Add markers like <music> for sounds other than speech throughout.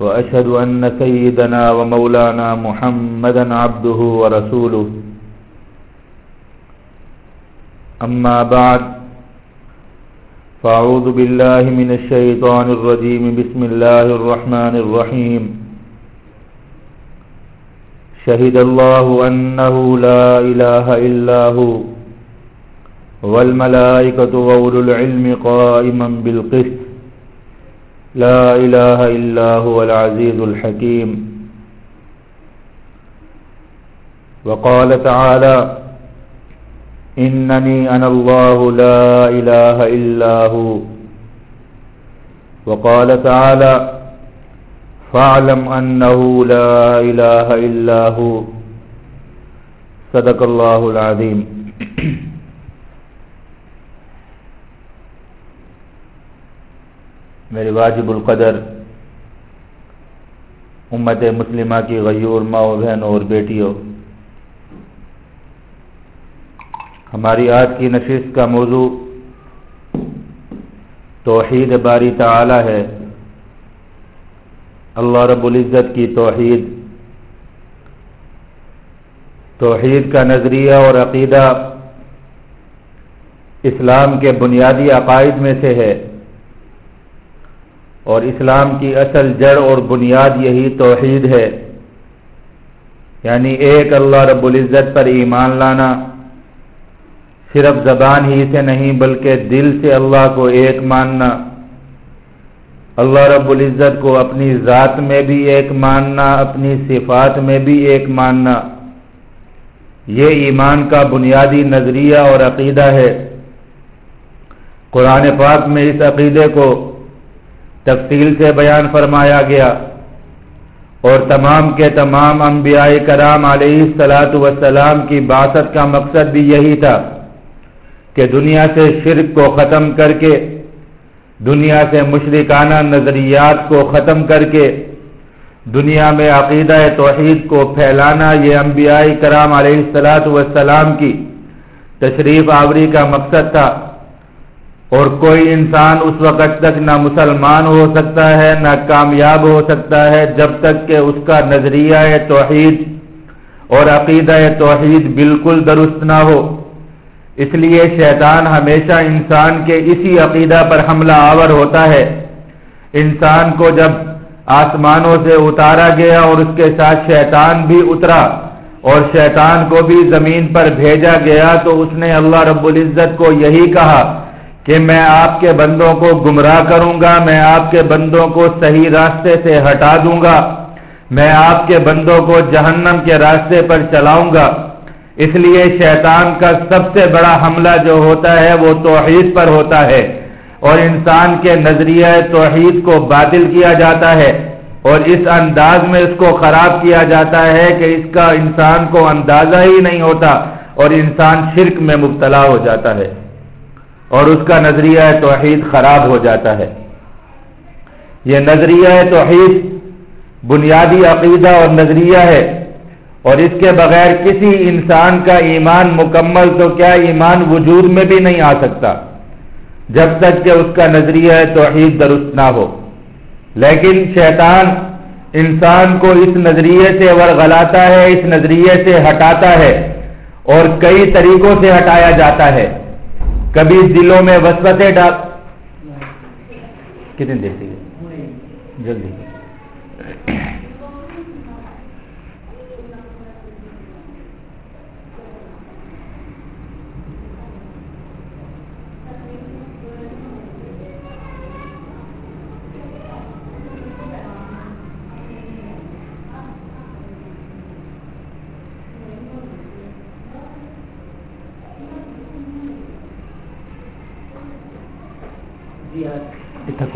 وأشهد أن سيدنا ومولانا محمدا عبده ورسوله. أما بعد فأعوذ بالله من الشيطان الرجيم. بسم الله الرحمن الرحيم. شهد الله أنه لا إله إلا هو والملائكة وأولو العلم قائما بالقسط. لا إله إلا هو العزيز الحكيم. وقال تعالى إنني أنا الله لا إله إلا هو. وقال تعالى فاعلم أنه لا إله إلا هو. صدق الله العظيم. <clears throat> میرے واجب القدر، امت مسلمہ کی غیور ماں بہن اور بیٹیوں۔ ہماری آج کی نشست کا موضوع توحید باری تعالی ہے۔ اللہ رب العزت کی توحید۔ توحید کا نظریہ اور عقیدہ اسلام کے بنیادی عقائد میں سے ہے۔ اور اسلام کی اصل جڑ اور بنیاد یہی توحید ہے۔ یعنی ایک اللہ رب العزت پر ایمان لانا صرف زبان ہی سے نہیں بلکہ دل سے اللہ کو ایک ماننا، اللہ رب العزت کو اپنی ذات میں بھی ایک ماننا، اپنی صفات میں بھی ایک ماننا۔ یہ ایمان کا بنیادی نظریہ اور عقیدہ ہے۔ قرآن پاک میں اس عقیدے کو تفصیل سے بیان فرمایا گیا اور تمام کے تمام انبیاء کرام علیہ السلاۃ وسلام کی باسط کا مقصد بھی یہی تھا کہ دنیا سے شرک کو ختم کر کے، دنیا سے مشرکانہ نظریات کو ختم کر کے، دنیا میں عقیدہ توحید کو پھیلانا یہ انبیاء کرام علیہ السلاۃ وسلام کی تشریف آوری کا مقصد تھا۔ اور کوئی انسان اس وقت تک نہ مسلمان ہو سکتا ہے، نہ کامیاب ہو سکتا ہے، جب تک کہ اس کا نظریہ توحید اور عقیدہ توحید بالکل درست نہ ہو۔ اس لیے شیطان ہمیشہ انسان کے اسی عقیدہ پر حملہ آور ہوتا ہے۔ انسان کو جب آسمانوں سے اتارا گیا اور اس کے ساتھ شیطان بھی اترا اور شیطان کو بھی زمین پر بھیجا گیا تو اس نے اللہ رب العزت کو یہی کہا کہ میں آپ کے بندوں کو گمراہ کروں گا، میں آپ کے بندوں کو صحیح راستے سے ہٹا دوں گا، میں آپ کے بندوں کو جہنم کے راستے پر چلاؤں گا۔ اس لیے شیطان کا سب سے بڑا حملہ جو ہوتا ہے وہ توحید پر ہوتا ہے، اور انسان کے نظریہ توحید کو باطل کیا جاتا ہے، اور اس انداز میں اس کو خراب کیا جاتا ہے کہ اس کا انسان کو اندازہ ہی نہیں ہوتا، اور انسان شرک میں مبتلا ہو جاتا ہے۔ اور اس کا نظریہ توحید خراب ہو جاتا ہے۔ یہ نظریہ توحید بنیادی عقیدہ اور نظریہ ہے اور اس کے بغیر کسی انسان کا ایمان مکمل تو کیا ایمان وجود میں بھی نہیں آ سکتا، جب تک کہ اس کا نظریہ توحید درست نہ ہو۔ لیکن شیطان انسان کو اس نظریے سے ورغلاتا ہے، اس نظریے سے ہٹاتا ہے اور کئی طریقوں سے ہٹایا جاتا ہے۔ کبھی دلوں میں وسوسے ڈال کتنی دیر سے؟ جلدی۔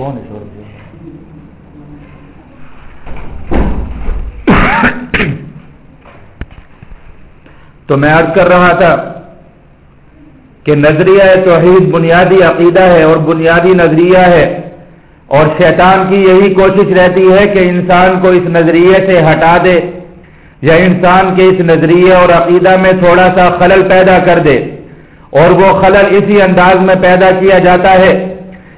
کون ہے شور تو میں عرض کر رہا تھا کہ نظریہ توحید بنیادی عقیدہ ہے اور بنیادی نظریہ ہے اور شیطان کی یہی کوشش رہتی ہے کہ انسان کو اس نظریے سے ہٹا دے یا انسان کے اس نظریے اور عقیدہ میں تھوڑا سا خلل پیدا کر دے اور وہ خلل اسی انداز میں پیدا کیا جاتا ہے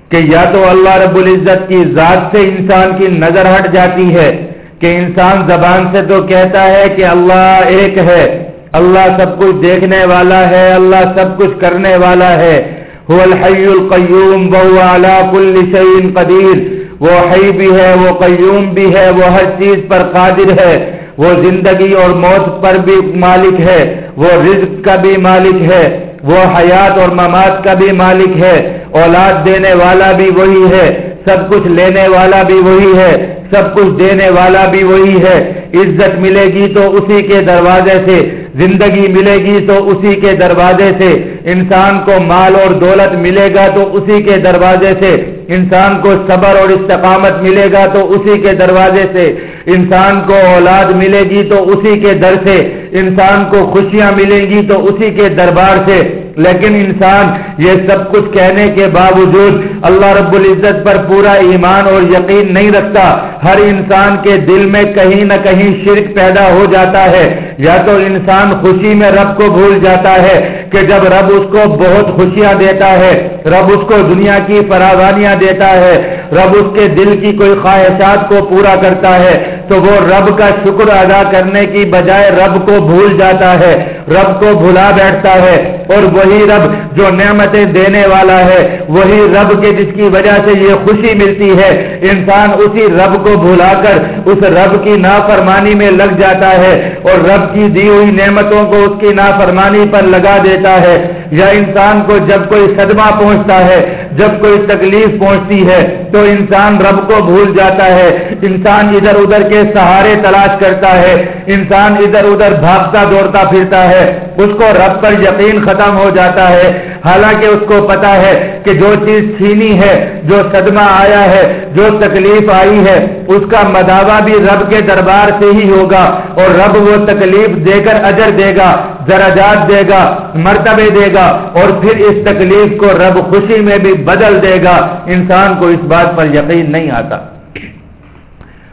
کہ یا تو اللہ رب العزت کی ذات سے انسان کی نظر ہٹ جاتی ہے کہ انسان زبان سے تو کہتا ہے کہ اللہ ایک ہے، اللہ سب کچھ دیکھنے والا ہے، اللہ سب کچھ کرنے والا ہے۔ هو الحی القیوم وهو على كل شيء قدیر۔ وہ حی بھی ہے، وہ قیوم بھی ہے، وہ ہر چیز پر قادر ہے۔ وہ زندگی اور موت پر بھی مالک ہے۔ وہ رزق کا بھی مالک ہے۔ وہ حیات اور مماد کا بھی مالک ہے۔ اولاد دینے والا بھی وہی ہے، سب کچھ لینے والا بھی وہی ہے، سب کچھ دینے والا بھی وہی ہے۔ عزت ملے گی تو اسی کے دروازے سے، زندگی ملے گی تو اسی کے دروازے سے۔ انسان کو مال اور دولت ملے گا تو اسی کے دروازے سے۔ انسان کو صبر اور استقامت ملے گا تو اسی کے دروازے سے۔ انسان کو اولاد ملے گی تو اسی کے در سے۔ انسان کو خوشیاں ملیں گی تو اسی کے دربار سے۔ لیکن انسان یہ سب کچھ کہنے کے باوجود اللہ رب العزت پر پورا ایمان اور یقین نہیں رکھتا۔ ہر انسان کے دل میں کہیں نہ کہیں شرک پیدا ہو جاتا ہے۔ یا تو انسان خوشی میں رب کو بھول جاتا ہے کہ جب رب اس کو بہت خوشیاں دیتا ہے، رب اس کو دنیا کی فراوانیاں دیتا ہے۔ رب اس کے دل کی کوئی خواہشات کو پورا کرتا ہے۔ تو وہ رب کا شکر ادا کرنے کی بجائے رب کو بھول جاتا ہے، رب کو بھلا بیٹھتا ہے اور وہی رب جو نعمتیں دینے والا ہے، وہی رب کے جس کی وجہ سے یہ خوشی ملتی ہے۔ انسان اسی رب کو بھلا کر اس رب کی نافرمانی میں لگ جاتا ہے اور رب کی دی ہوئی نعمتوں کو اس کی نافرمانی پر لگا دیتا ہے۔ یا انسان کو جب کوئی صدمہ پہنچتا ہے، جب کوئی تکلیف پہنچتی ہے، تو انسان رب کو بھول جاتا ہے۔ انسان ادھر ادھر کے سہارے تلاش کرتا ہے۔ انسان ادھر ادھر بھاگتا دوڑتا پھرتا ہے۔ اس کو رب پر یقین ختم ہو جاتا ہے۔ حالانکہ اس کو پتا ہے کہ جو چیز چھینی ہے، جو صدمہ آیا ہے، جو تکلیف آئی ہے، اس کا مداوع بھی رب کے دربار سے ہی ہوگا اور رب وہ تکلیف دے کر اجر دے گا، درجات دے گا، مرتبے دے گا اور پھر اس تکلیف کو رب خوشی میں بھی بدل دے گا۔ انسان کو اس بات پر یقین نہیں آتا۔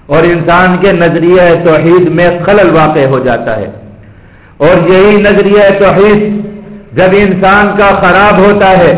اور انسان کے نظریہ توحید میں خلل واقع ہو جاتا ہے۔ اور یہی نظریہ توحید جب انسان کا خراب ہوتا ہے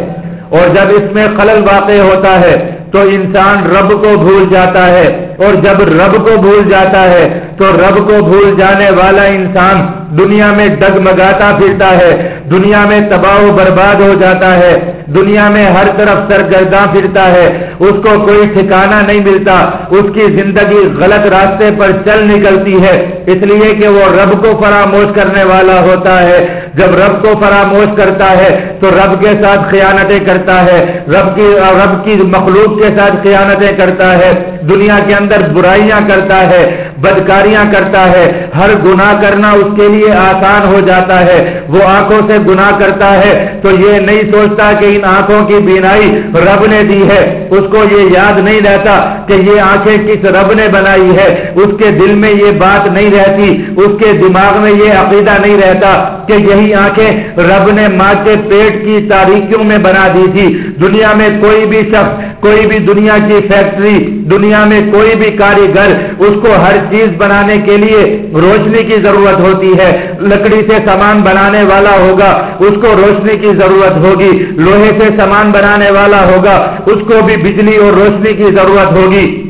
اور جب اس میں خلل واقع ہوتا ہے تو انسان رب کو بھول جاتا ہے اور جب رب کو بھول جاتا ہے تو رب کو بھول جانے والا انسان دنیا میں ڈگمگاتا پھرتا ہے، دنیا میں تباہ و برباد ہو جاتا ہے، دنیا میں ہر طرف سرگرداں پھرتا ہے، اس کو کوئی ٹھکانہ نہیں ملتا، اس کی زندگی غلط راستے پر چل نکلتی ہے، اس لیے کہ وہ رب کو فراموش کرنے والا ہوتا ہے۔ جب رب کو فراموش کرتا ہے، تو رب کے ساتھ خیانتیں کرتا ہے، رب کی رب کی مخلوق کے ساتھ خیانتیں کرتا ہے۔ دنیا کے اندر برائیاں کرتا ہے، بدکاریاں کرتا ہے، ہر گناہ کرنا اس کے لیے آسان ہو جاتا ہے۔ وہ آنکھوں سے گناہ کرتا ہے، تو یہ نہیں سوچتا کہ ان آنکھوں کی بینائی رب نے دی ہے۔ اس کو یہ یاد نہیں رہتا کہ یہ آنکھیں کس رب نے بنائی ہے۔ اس کے دل میں یہ بات نہیں رہتی، اس کے دماغ میں یہ عقیدہ نہیں رہتا کہ یہی آنکھیں رب نے ماں کے پیٹ کی تاریخیوں میں بنا دی تھی۔ دنیا میں کوئی بھی شخص، کوئی بھی دنیا کی فیکٹری دنیا میں کوئی بھی کاریگر اس کو ہر چیز بنانے کے لیے روشنی کی ضرورت ہوتی ہے۔ لکڑی سے سامان بنانے والا ہوگا، اس کو روشنی کی ضرورت ہوگی۔ لوہے سے سامان بنانے والا ہوگا، اس کو بھی بجلی اور روشنی کی ضرورت ہوگی۔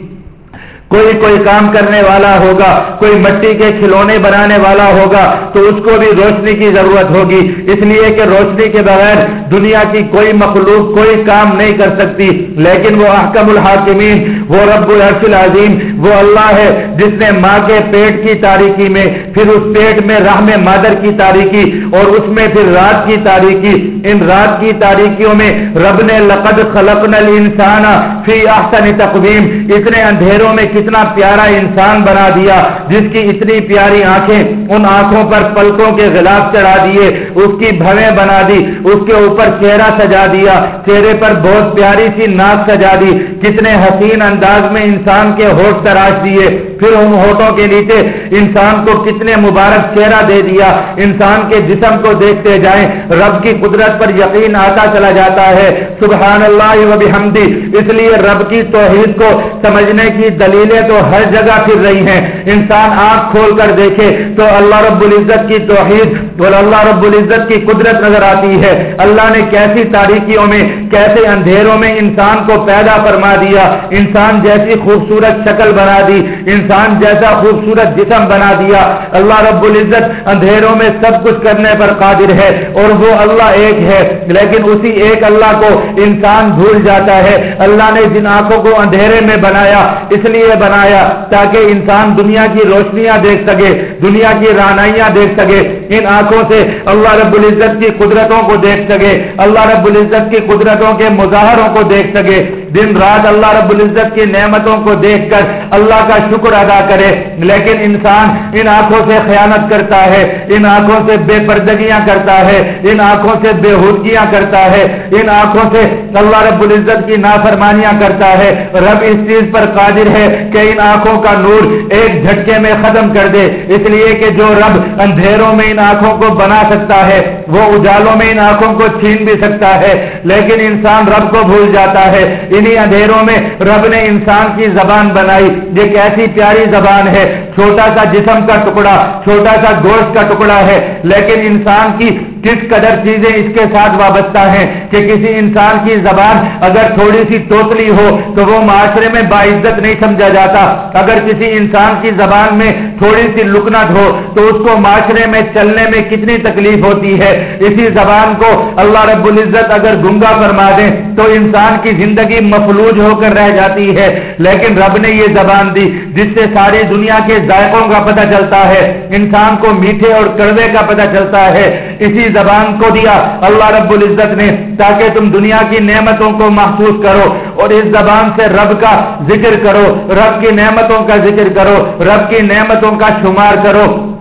کوئی کوئی کام کرنے والا ہوگا، کوئی مٹی کے کھلونے بنانے والا ہوگا، تو اس کو بھی روشنی کی ضرورت ہوگی۔ اس لیے کہ روشنی کے بغیر دنیا کی کوئی مخلوق کوئی کام نہیں کر سکتی، لیکن وہ احکم الحاکمین وہ رب العرش العظیم، وہ اللہ ہے جس نے ماں کے پیٹ کی تاریخی میں، پھر اس پیٹ میں رحم مادر کی تاریخی اور اس میں پھر رات کی تاریخی ان رات کی تاریخیوں میں رب نے لقد خلقنا الانسان فی احسن تقویم۔ اتنے اندھیروں میں کتنا پیارا انسان بنا دیا، جس کی اتنی پیاری آنکھیں ان آنکھوں پر پلکوں کے خلاف چڑھا دیے، اس کی بھویں بنا دی، اس کے اوپر چہرہ سجا دیا، چہرے پر بہت پیاری سی ناک سجا دی، کتنے حسین انداز میں انسان کے ہوٹ تراش دیے، پھر ان ہوٹوں کے نیچے انسان کو کتنے مبارک چہرہ دے دیا، انسان کے جسم کو دیکھتے جائیں، رب کی قدرت پر یقین آتا چلا جاتا ہے۔ سبحان اللہ و بحمدی، اس لیے رب کی توحید کو سمجھنے کی دلیلیں تو ہر جگہ پھر رہی ہیں۔ انسان آنکھ کھول کر دیکھے تو اللہ رب العزت کی توحید اور اللہ رب العزت کی قدرت نظر آتی ہے۔ اللہ نے کیسی تاریخیوں میں، کیسے اندھیروں میں انسان کو پیدا فرما دیا۔ انسان جیسی خوبصورت شکل بنا دی، انسان جیسا خوبصورت جسم بنا دیا۔ اللہ رب العزت اندھیروں میں سب کچھ کرنے پر قادر ہے اور وہ اللہ ایک ہے۔ لیکن اسی ایک اللہ کو انسان بھول جاتا ہے۔ اللہ نے جن آنکھوں کو اندھیرے میں بنایا، اس لیے بنایا تاکہ انسان دنیا کی روشنیاں دیکھ سکے، دنیا کی رانائیاں دیکھ سکے۔ ان آنکھوں سے اللہ رب العزت کی قدرتوں کو دیکھ سکے، اللہ رب العزت کی قدرتوں کے مظاہروں کو دیکھ سکے۔ دن رات اللہ رب العزت کی نعمتوں کو دیکھ کر اللہ کا شکر ادا کرے۔ لیکن انسان ان آنکھوں سے خیانت کرتا ہے، ان آنکھوں سے بے پردگیاں کرتا ہے، ان آنکھوں سے بے حدگیاں کرتا ہے۔ ان آنکھوں سے اللہ رب العزت کی نافرمانیاں کرتا ہے۔ رب اس چیز پر قادر ہے کہ ان آنکھوں کا نور ایک جھٹکے میں ختم کر دے۔ اس لیے کہ جو رب اندھیروں میں ان آنکھوں کو بنا سکتا ہے، وہ اجالوں میں ان آنکھوں کو چھین بھی سکتا ہے۔ لیکن انسان رب کو بھول جاتا ہے۔ انہی اندھیروں میں رب نے انسان کی زبان بنائی۔ یہ کیسی پیاری زبان ہے۔ چھوٹا سا جسم کا ٹکڑا، چھوٹا سا گوشت کا ٹکڑا ہے۔ لیکن انسان کی کس قدر چیزیں اس کے ساتھ وابستہ ہیں کہ کسی انسان کی زبان اگر تھوڑی سی توتلی ہو تو وہ معاشرے میں باعزت نہیں سمجھا جاتا۔ اگر کسی انسان کی زبان میں تھوڑی سی لکنت ہو تو اس کو معاشرے میں چلنے میں کتنی تکلیف ہوتی ہے؟ اسی زبان کو اللہ رب العزت اگر گنگا فرما دیں تو انسان کی زندگی مفلوج ہو کر رہ جاتی ہے۔ لیکن رب نے یہ زبان دی جس سے ساری دنیا کے ذائقوں کا پتہ چلتا ہے، انسان کو میٹھے اور کڑوے کا پتہ چلتا ہے۔ اسی زبان کو دیا اللہ رب العزت نے تاکہ تم دنیا کی نعمتوں کو محسوس کرو اور اس زبان سے رب کا ذکر کرو۔ رب کی نعمتوں کا ذکر کرو۔ رب کی نعمتوں کا شمار کرو۔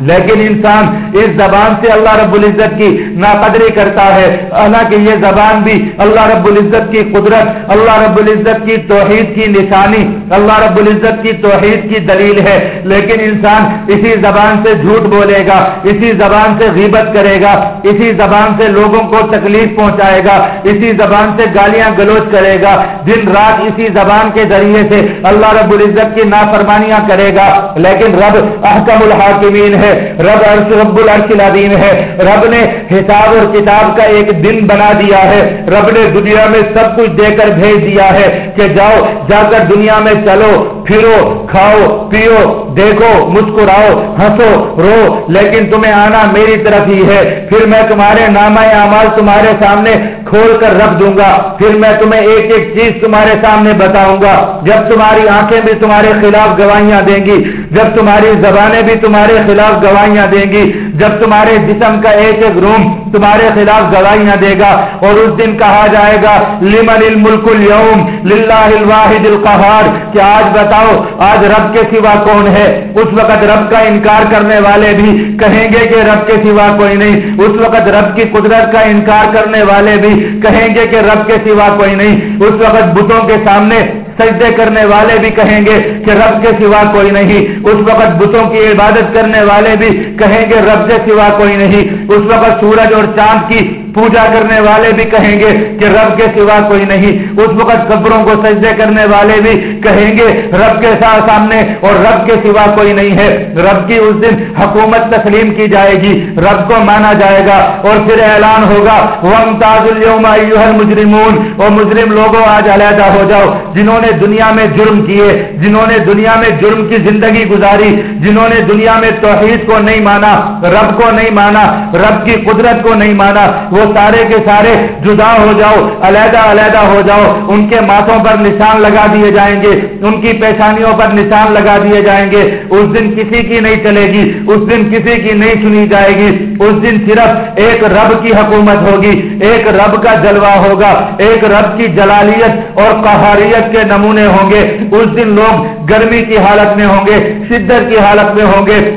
لیکن انسان اس زبان سے اللہ رب العزت کی ناقدری کرتا ہے۔ حالانکہ یہ زبان بھی اللہ رب العزت کی قدرت، اللہ رب العزت کی توحید کی نشانی۔ اللہ رب العزت کی توحید کی دلیل ہے، لیکن انسان اسی زبان سے جھوٹ بولے گا، اسی زبان سے غیبت کرے گا، اسی زبان سے لوگوں کو تکلیف پہنچائے گا، اسی زبان سے گالیاں گلوچ کرے گا۔ دن رات اسی زبان کے ذریعے سے اللہ رب العزت کی نافرمانیاں کرے گا۔ لیکن رب احکم الحاکمین ہے، رب عرش رب العرش العظیم ہے۔ رب نے حساب اور کتاب کا ایک دن بنا دیا ہے۔ رب نے دنیا میں سب کچھ دے کر بھیج دیا ہے کہ جاؤ، جا کر دنیا میں چلو پھرو، کھاؤ، پیو، دیکھو، مسکراؤ، ہنسو، رو، لیکن تمہیں آنا میری طرف ہی ہے۔ پھر میں تمہارے نامہ اعمال تمہارے سامنے کھول کر رکھ دوں گا۔ پھر میں تمہیں ایک ایک چیز تمہارے سامنے بتاؤں گا۔ جب تمہاری آنکھیں بھی تمہارے خلاف گواہیاں دیں گی، جب تمہاری زبانیں بھی تمہارے خلاف گواہیاں دیں گی جب تمہارے جسم کا ایک ایک روم تمہارے خلاف گواہیاں دے گا اور اس دن کہا جائے گا، لمن الملک اليوم للہ الواحد القہار۔ کہ آج بتاؤ، آج رب کے سوا کون ہے؟ اس وقت رب کا انکار کرنے والے بھی کہیں گے کہ رب کے سوا کوئی نہیں۔ اس وقت رب کی قدرت کا انکار کرنے والے بھی کہیں گے کہ رب کے سوا کوئی نہیں۔ اس وقت بتوں کے سامنے سجدے کرنے والے بھی کہیں گے کہ رب کے سوا کوئی نہیں۔ اس وقت بتوں کی عبادت کرنے والے بھی کہیں گے رب کے سوا کوئی نہیں۔ اس وقت سورج اور چاند کی پوجا کرنے والے بھی کہیں گے کہ رب کے سوا کوئی نہیں۔ اس وقت قبروں کو سجدے کرنے والے بھی کہیں گے، رب کے ساتھ سامنے اور رب کے سوا کوئی نہیں ہے۔ رب کی اس دن حکومت تسلیم کی جائے گی، رب کو مانا جائے گا۔ اور پھر اعلان ہوگا مجرمون اور مجرم لوگوں، آج علیحدہ ہو جاؤ۔ جنہوں نے دنیا میں جرم کیے، جنہوں نے دنیا میں جرم کی زندگی گزاری، جنہوں نے دنیا میں توحید کو نہیں مانا، رب کو نہیں مانا، رب کی قدرت کو نہیں مانا، وہ سارے کے سارے جدا ہو جاؤ، علیحدہ علیحدہ ہو جاؤ، ان کے ماتھوں پر نشان لگا دیے جائیں گے، ان کی پیشانیوں پر نشان لگا دیے جائیں گے۔ اس دن کسی کی نہیں چلے گی، اس دن کسی کی نہیں سنی جائے گی۔ اس دن صرف ایک رب کی حکومت ہوگی، ایک رب کا جلوہ ہوگا، ایک رب کی جلالیت اور قہاریت کے نمونے ہوں گے۔ اس دن لوگ گرمی کی حالت میں ہوں گے، شدت کی حالت میں ہوں گے۔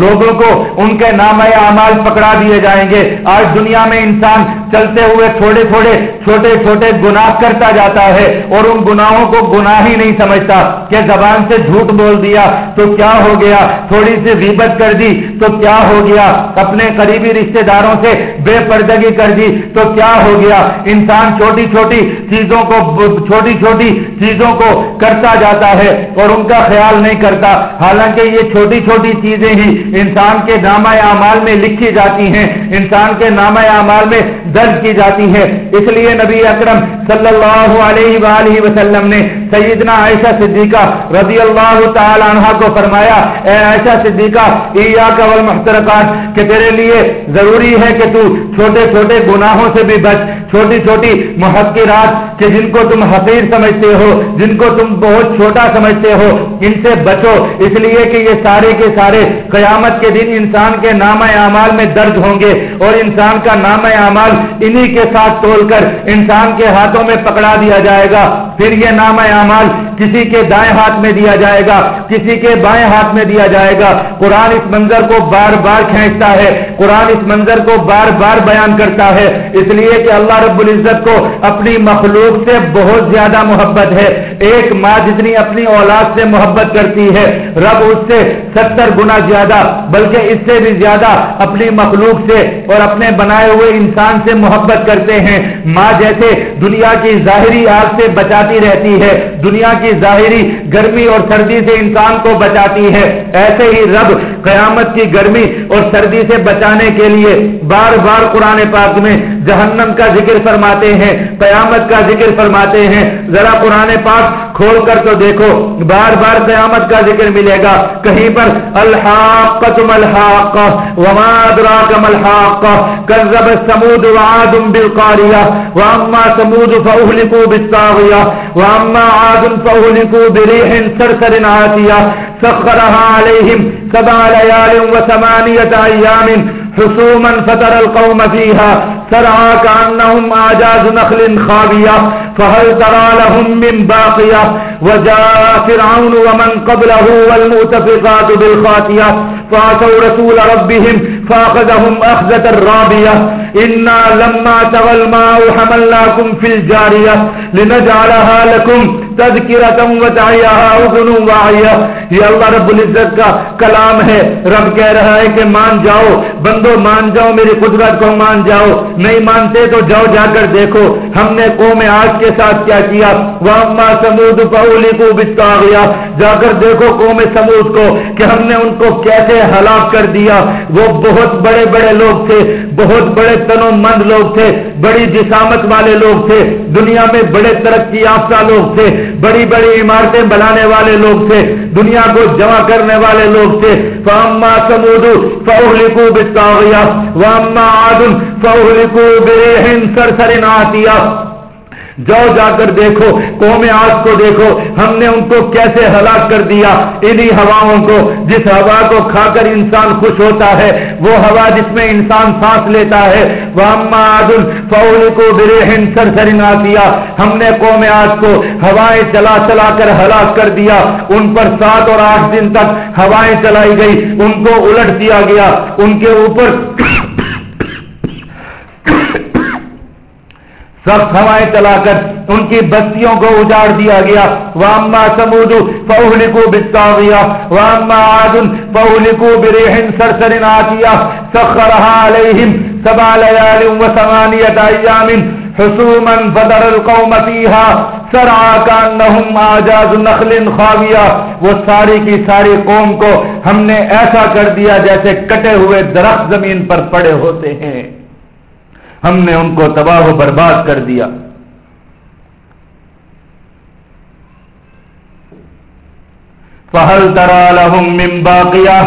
لوگوں کو ان کے نام اعمال پکڑا دیے جائیں گے۔ آج دنیا میں انسان چلتے ہوئے تھوڑے تھوڑے چھوٹے چھوٹے گناہ کرتا جاتا ہے اور ان گناہوں کو گناہ ہی نہیں سمجھتا کہ زبان سے جھوٹ بول دیا تو کیا ہو گیا؟ تھوڑی سی غیبت کر دی تو کیا ہو گیا؟ اپنے قریبی رشتہ داروں سے بے پردگی کر دی تو کیا ہو گیا؟ انسان چھوٹی چھوٹی چیزوں کو چھوٹی چھوٹی چیزوں کو کرتا جاتا ہے اور ان کا خیال نہیں کرتا۔ حالانکہ یہ چھوٹی چھوٹی چیزیں ہی انسان کے نامہ اعمال میں لکھی جاتی ہیں۔ انسان کے نامہ اعمال میں درج کی جاتی ہے اس لیے نبی اکرم صلی اللہ علیہ وآلہ وسلم نے سیدنا عائشہ صدیقہ رضی اللہ تعالی عنہ کو فرمایا، اے عائشہ صدیقہ، ایاک والمحترقات، کہ تیرے لیے ضروری ہے کہ تو چھوٹے چھوٹے گناہوں سے بھی بچ، چھوٹی چھوٹی محقرات، کہ جن کو تم حقیر سمجھتے ہو، جن کو تم بہت چھوٹا سمجھتے ہو، ان سے بچو۔ اس لیے کہ یہ سارے کے سارے قیامت کے دن انسان کے نام اعمال میں درج ہوں گے، اور انسان کا نام اعمال انہی کے ساتھ تول کر انسان کے ہاتھوں میں پکڑا دیا جائے گا۔ پھر یہ نام اعمال کسی کے دائیں ہاتھ میں دیا جائے گا، کسی کے بائیں ہاتھ میں دیا جائے گا۔ قرآن اس منظر کو بار بار کھینچتا ہے۔ قرآن اس منظر کو بار بار بیان کرتا ہے۔ اس لیے کہ اللہ رب العزت کو اپنی مخلوق سے بہت زیادہ محبت ہے۔ ایک ماں جتنی اپنی اولاد سے محبت کرتی ہے، رب اس سے ستر گنا زیادہ، بلکہ اس سے بھی زیادہ اپنی مخلوق سے اور اپنے بنائے ہوئے انسان سے محبت کرتے ہیں۔ ماں جیسے دنیا کی ظاہری آگ سے بچاتی رہتی ہے، دنیا کی ظاہری گرمی اور سردی سے انسان کو بچاتی ہے۔ ایسے ہی رب قیامت کی گرمی اور سردی سے بچانے کے لیے بار بار قرآن پاک میں جہنم کا ذکر فرماتے ہیں، قیامت کا ذکر فرماتے ہیں۔ ذرا قرآن پاک کھول کر تو دیکھو، بار بار قیامت کا ذکر ملے گا۔ کہیں پر الحاق تم الحاق وما ادراک ملحاق کذب سمود وعاد بالقاریہ، واما سمود فاہلکو بالطاغیہ، واما عاد فاہلکو بریح سرسر عاتیہ سخرها عليهم سبع ليال وثمانية أيام حسوما فتر القوم فيها. سرعا كأنهم آجاز نخل خاوية فهل ترى لهم من باقية؟ وجاء فرعون ومن قبله والمؤتفقات بالخاتية. فعصوا رسول ربهم فأخذهم أخذة الرابية إنا لما تغى الماء حملناكم في الجارية. لنجعلها لكم. تذکرتا وتعیہا اذن واعیہ یہ اللہ رب العزت کا کلام ہے۔ رب کہہ رہا ہے کہ مان جاؤ، بندو مان جاؤ، میری قدرت کو مان جاؤ۔ نہیں مانتے تو جاؤ، جا کر دیکھو۔ ہم نے قوم آج کے ساتھ کیا کیا؟ واما سمود فولی کو بتا گیا جا کر دیکھو قوم سمود کو کہ ہم نے ان کو کیسے ہلاک کر دیا۔ وہ بہت بڑے بڑے لوگ تھے، بہت بڑے تنو مند لوگ تھے، بڑی جسامت والے لوگ تھے۔ دنیا میں بڑے ترقی یافتہ لوگ تھے۔ بڑی بڑی عمارتیں بنانے والے لوگ تھے، دنیا کو جمع کرنے والے لوگ تھے۔ فاما سمود فاہلکو بالطاغیہ واما عاد فاہلکو بریح سرسر عاتیہ جاؤ جا کر دیکھو، قوم آج کو دیکھو، ہم نے ان کو کیسے ہلاک کر دیا؟ انہی ہواؤں کو، جس ہوا کو کھا کر انسان خوش ہوتا ہے، وہ ہوا جس میں انسان سانس لیتا ہے۔ وہ فول کو برہن سر سرنا کیا ہم نے قوم آج کو ہوائیں چلا چلا کر ہلاک کر دیا۔ ان پر سات اور آٹھ دن تک ہوائیں چلائی گئی۔ ان کو الٹ دیا گیا۔ ان کے اوپر سخت ہوائیں چلا کر ان کی بستیوں کو اجاڑ دیا گیا۔ واما سمود فاہلکو بالطاغیہ واما عاد فاہلکو بریح سرسر آتیہ سخرها علیہم سبع لیال و ثمانیت ایام حسوما فدر القوم فیها سرعا کانہم آجاز نخل خاویہ۔ وہ ساری کی ساری قوم کو ہم نے ایسا کر دیا جیسے کٹے ہوئے درخت زمین پر پڑے ہوتے ہیں۔ ہم نے ان کو تباہ و برباد کر دیا۔ فہل ترا لہم من باقیہ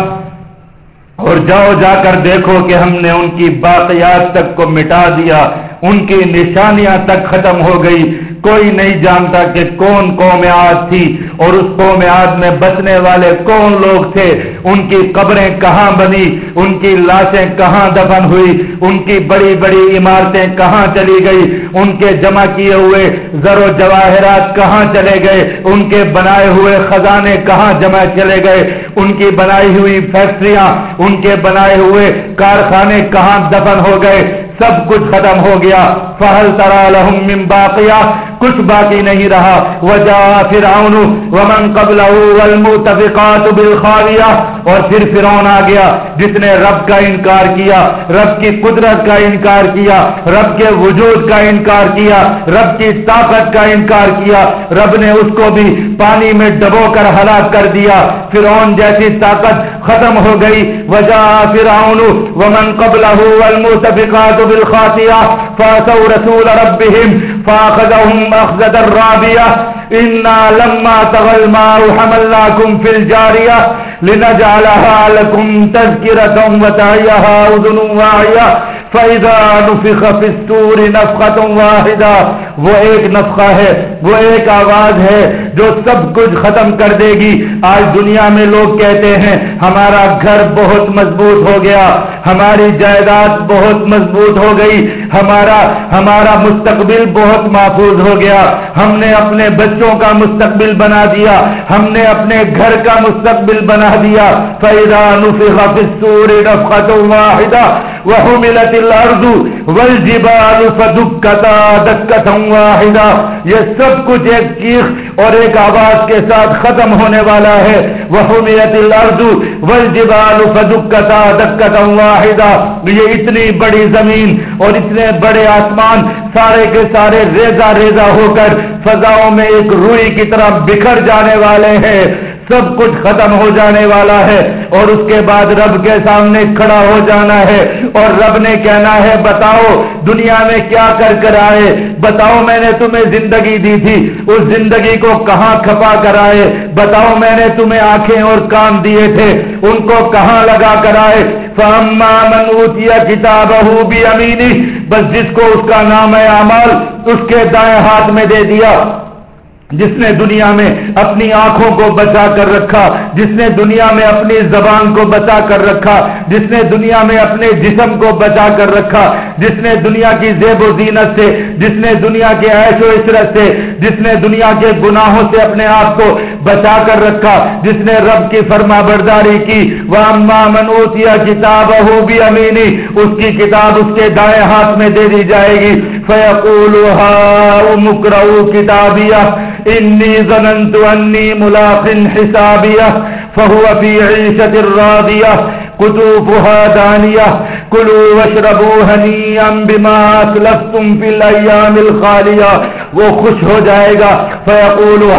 اور جاؤ جا کر دیکھو کہ ہم نے ان کی باقیات تک کو مٹا دیا۔ ان کی نشانیاں تک ختم ہو گئی۔ کوئی نہیں جانتا کہ کون قوم تھی اور اس قوم آد میں بچنے والے کون لوگ تھے؟ ان کی قبریں کہاں بنی؟ ان کی لاشیں کہاں دفن ہوئی؟ ان کی بڑی بڑی عمارتیں کہاں چلی گئی؟ ان کے جمع کیے ہوئے زر و جواہرات کہاں چلے گئے؟ ان کے بنائے ہوئے خزانے کہاں جمع چلے گئے؟ ان کی بنائی ہوئی فیکٹریاں، ان کے بنائے ہوئے کارخانے کہاں دفن ہو گئے؟ سب کچھ ختم ہو گیا۔ فہل ترا لہم من باقیہ کچھ باقی نہیں رہا۔ وجا فرعون ومن قبلہ والمتفقات بالخاویہ اور پھر فرعون آ گیا۔ جس نے رب کا انکار کیا، رب کی قدرت کا انکار کیا، رب کے وجود کا انکار کیا، رب کی طاقت کا انکار کیا، رب نے اس کو بھی پانی میں ڈبو کر ہلاک کر دیا۔ فرعون جیسی طاقت ختم ہو گئی۔ وجا فرعون ومن قبلہ والمتفقات بالخاطیہ فاسوا رسول ربهم فاخذهم مخزد الرابية إنا لما تغى الماء حملناكم في الجارية لنجعلها لكم تذكرة وتعيها أذن واعية. فَإِذَا نُفِخَ فِي السُّورِ نَفْخَةٌ وَاحِدَةٌ، وہ ایک نفخہ ہے، وہ ایک آواز ہے جو سب کچھ ختم کر دے گی۔ آج دنیا میں لوگ کہتے ہیں، ہمارا گھر بہت مضبوط ہو گیا، ہماری جائیداد بہت مضبوط ہو گئی، ہمارا ہمارا مستقبل بہت محفوظ ہو گیا۔ ہم نے اپنے بچوں کا مستقبل بنا دیا، ہم نے اپنے گھر کا مستقبل بنا دیا۔ فَإِذَا نُفِخَ فِي السُّورِ نَفْخَةٌ وَاحِدَةٌ وَحُمِلَتِ الارض والجبال فدکتا دکتا واحدا یہ سب کچھ ایک چیخ اور ایک آواز کے ساتھ ختم ہونے والا ہے۔ وحمیت الارض والجبال فدکتا دکتا یہ اتنی بڑی زمین اور اتنے بڑے آسمان سارے کے سارے ریزہ ریزہ ہو کر فضاؤں میں ایک روئی کی طرح بکھر جانے والے ہیں۔ سب کچھ ختم ہو جانے والا ہے اور اس کے بعد رب کے سامنے کھڑا ہو جانا ہے اور رب نے کہنا ہے، بتاؤ دنیا میں کیا کر کر آئے؟ بتاؤ میں نے تمہیں زندگی دی تھی، اس زندگی کو کہاں کھپا کر آئے؟ بتاؤ میں نے تمہیں آنکھیں اور کام دیے تھے، ان کو کہاں لگا کر آئے؟ منوتیا کتاب امینی بس جس کو اس کا نام ہے امال اس کے دائیں ہاتھ میں دے دیا۔ جس نے دنیا میں اپنی آنکھوں کو بچا کر رکھا، جس نے دنیا میں اپنی زبان کو بچا کر رکھا، جس نے دنیا میں اپنے جسم کو بچا کر رکھا، جس نے دنیا کی زیب و زینت سے، جس نے دنیا کے عیش و عشرت سے، جس نے دنیا کے گناہوں سے اپنے آپ کو بچا کر رکھا، جس نے رب کی فرما برداری کی۔ وہ اما منوتیا کتاب ہو بھی امینی اس کی کتاب اس کے دائیں ہاتھ میں دے دی جائے گی۔ فيقول هاؤم اقرؤوا كتابيه إني ظننت أني ملاق حسابيه فهو في عيشة راضية. قطوفها دانية كلوا واشربوا هنيئا بما أسلفتم في الأيام الخالية وہ خوش ہو جائے گا۔ فیقول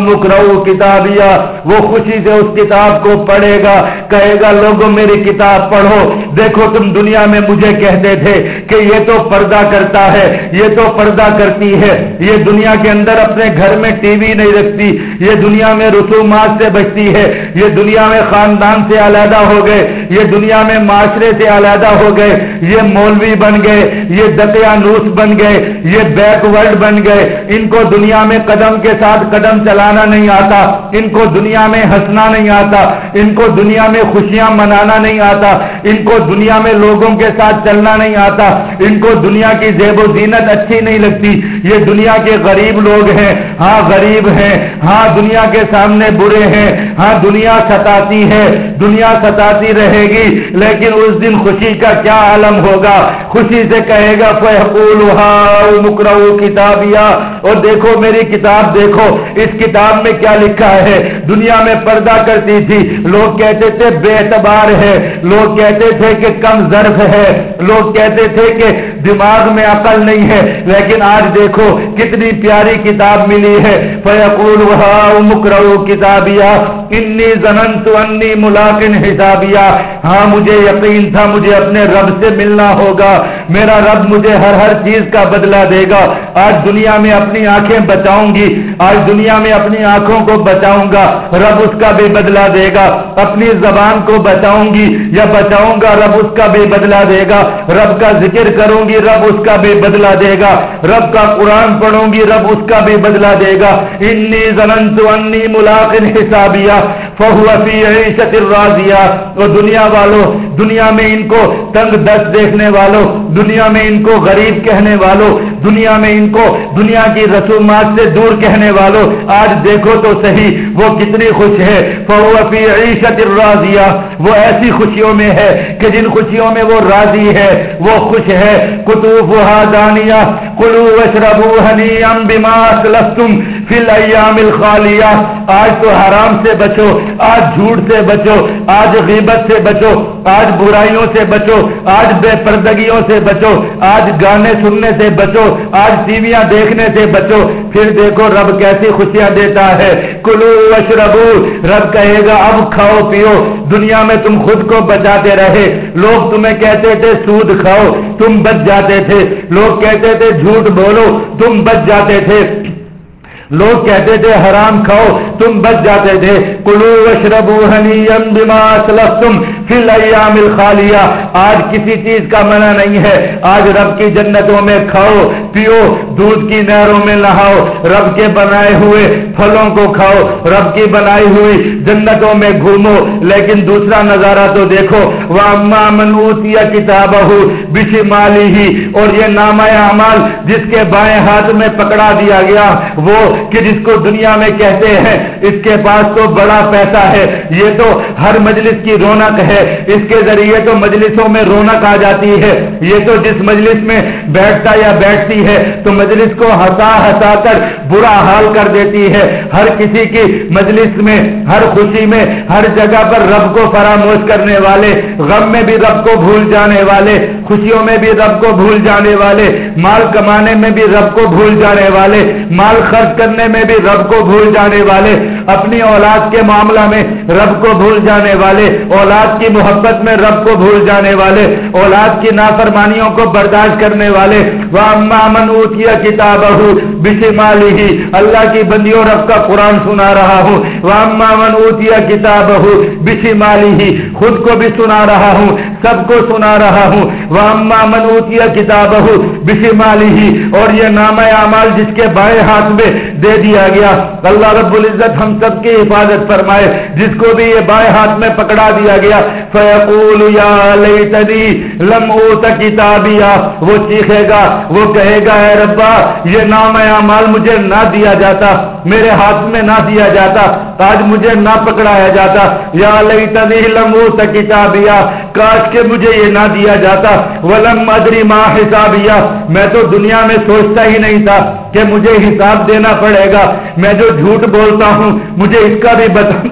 مکرو کتابیا وہ خوشی سے اس کتاب کو پڑھے گا۔ کہے گا، لوگوں، میری کتاب پڑھو۔ دیکھو، تم دنیا میں مجھے کہتے تھے کہ یہ تو پردہ کرتا ہے، یہ تو پردہ کرتی ہے۔ یہ دنیا کے اندر اپنے گھر میں ٹی وی نہیں رکھتی۔ یہ دنیا میں رسومات سے بچتی ہے۔ یہ دنیا میں خاندان سے علیحدہ ہو گئے۔ یہ دنیا میں معاشرے سے علیحدہ ہو گئے، یہ مولوی بن گئے، یہ دتیانوس بن گئے، یہ بیک ورڈ بن گئے۔ ان کو دنیا میں قدم کے ساتھ قدم چلانا نہیں آتا، ان کو دنیا میں ہنسنا نہیں آتا، ان کو دنیا میں خوشیاں منانا نہیں آتا۔ ان کو دنیا میں لوگوں کے ساتھ چلنا نہیں آتا۔ ان کو دنیا کی زیب و زینت اچھی نہیں لگتی۔ یہ دنیا کے غریب لوگ ہیں۔ ہاں غریب ہیں۔ ہاں دنیا کے سامنے برے ہیں۔ ہاں دنیا ستاتی ہے۔ دنیا ستاتی رہے گی، لیکن اس دن خوشی کا کیا عالم ہوگا؟ خوشی سے کہے گا فیقول مکرو کتابیا اور دیکھو، میری کتاب دیکھو، اس کتاب میں کیا لکھا ہے؟ دنیا میں پردہ کرتی تھی۔ لوگ کہتے تھے، بے اعتبار ہے۔ لوگ کہتے تھے کہ کم ظرف ہے۔ لوگ کہتے تھے کہ دماغ میں عقل نہیں ہے، لیکن آج دیکھو کتنی پیاری کتاب ملی ہے۔ فیقول مکرو کتابیا انی زننت انی ملاقن حسابیا ہاں مجھے یقین تھا، مجھے اپنے رب سے ملنا ہوگا۔ میرا رب مجھے ہر ہر چیز کا بدلہ دے گا۔ آج دنیا میں اپنی آنکھیں بچاؤں گی۔ آج دنیا میں اپنی آنکھوں کو بچاؤں گا۔ رب اس کا بھی بدلہ دے گا۔ اپنی زبان کو بچاؤں گی یا بچاؤں گا، رب اس کا بھی بدلہ دے گا۔ رب کا ذکر کروں گی رب اس کا بھی بدلہ دے گا۔ رب کا قرآن پڑھوں گی، رب اس کا بھی بدلہ دے گا۔ انی زننت انی ملاقن حسابیا فہو فی عیشت الراضیہ اور دنیا والوں دنیا میں ان کو تنگ دست دیکھنے والوں دنیا میں ان کو غریب کہنے والوں دنیا میں ان کو دنیا کی رسومات سے دور کہنے والوں آج دیکھو تو صحیح، وہ کتنی خوش ہے۔ فی عیشت الراضیہ وہ ایسی خوشیوں میں ہے کہ جن خوشیوں میں وہ راضی ہے، وہ خوش ہے۔ کتوب دانیہ کلو وشربو ہنی بما اسلفتم فی الایام الخالیہ، آج تو حرام سے بچو، آج جھوٹ سے بچو، آج غیبت سے بچو، آج برائیوں سے بچو، آج بے پردگیوں سے بچو، آج گانے سننے سے بچو، آج ٹیویاں دیکھنے سے بچو۔ پھر دیکھو رب کیسی خوشیاں دیتا ہے۔ کلو وشربو رب کہے گا، اب کھاؤ، پیو۔ دنیا میں تم خود کو بچاتے رہے۔ لوگ تمہیں کہتے تھے، سود کھاؤ، تم بچ جاتے تھے۔ لوگ کہتے تھے، جھوٹ بولو، تم بچ جاتے تھے۔ لوگ کہتے تھے حرام کھاؤ تم بچ جاتے تھے۔ کلو وشربو بما اسلفتم فی الایام الخالیہ آج کسی چیز کا منع نہیں ہے۔ آج رب کی جنتوں میں کھاؤ، پیو، دودھ کی نہروں میں نہاؤ۔ رب کے بنائے ہوئے پھلوں کو کھاؤ۔ رب کی بنائی ہوئی جنتوں میں گھومو۔ لیکن دوسرا نظارہ تو دیکھو۔ وہ اما منوتیا کتاب بش مالی ہی اور یہ نام اعمال جس کے بائیں ہاتھ میں پکڑا دیا گیا، وہ کہ جس کو دنیا میں کہتے ہیں اس کے پاس تو بڑا پیسہ ہے۔ یہ تو ہر مجلس کی رونق ہے۔ اس کے ذریعے تو مجلسوں میں رونق آ جاتی ہے۔ یہ تو جس مجلس میں بیٹھتا یا بیٹھتی ہے، تو مجلس کو ہنسا ہنسا کر برا حال کر دیتی ہے۔ ہر کسی کی مجلس میں، ہر خوشی میں، ہر جگہ پر رب کو فراموش کرنے والے، غم میں بھی رب کو بھول جانے والے، خوشیوں میں بھی رب کو بھول جانے والے، مال کمانے میں بھی رب کو بھول جانے والے، مال خرچ کرنے میں بھی رب کو بھول جانے والے اپنی اولاد کے معاملہ میں رب کو بھول جانے والے، اولاد کی محبت میں رب کو بھول جانے والے، اولاد کی نافرمانیوں کو برداشت کرنے والے وہ امن اوتیا کتاب مالی ہی اللہ کی بندیوں رب کا قرآن سنا رہا ہوں۔ وہ امن اوتیا کتاب بسی مالی ہی خود کو بھی سنا رہا ہوں، سب کو سنا رہا ہوں۔ وہ اما منوتیا کتاب بسی مالی ہی اور یہ نام اعمال جس کے بائیں ہاتھ میں دے دیا گیا۔ اللہ رب العزت ہم سب کی حفاظت فرمائے، جس کو بھی یہ بائیں ہاتھ میں پکڑا دیا گیا۔ فیقول یا لیتنی لم اوت کتابیا وہ چیخے گا، وہ کہے گا، اے ربا، یہ نام اعمال مجھے نہ دیا جاتا، میرے ہاتھ میں نہ دیا جاتا آج مجھے نہ پکڑایا جاتا۔ یا کتابیا، کاش کے مجھے یہ نہ دیا جاتا۔ ولم ادری ما حسابیا۔ میں تو دنیا میں سوچتا ہی نہیں تھا کہ مجھے حساب دینا پڑے گا۔ میں جو جھوٹ بولتا ہوں، مجھے اس کا بھی بتا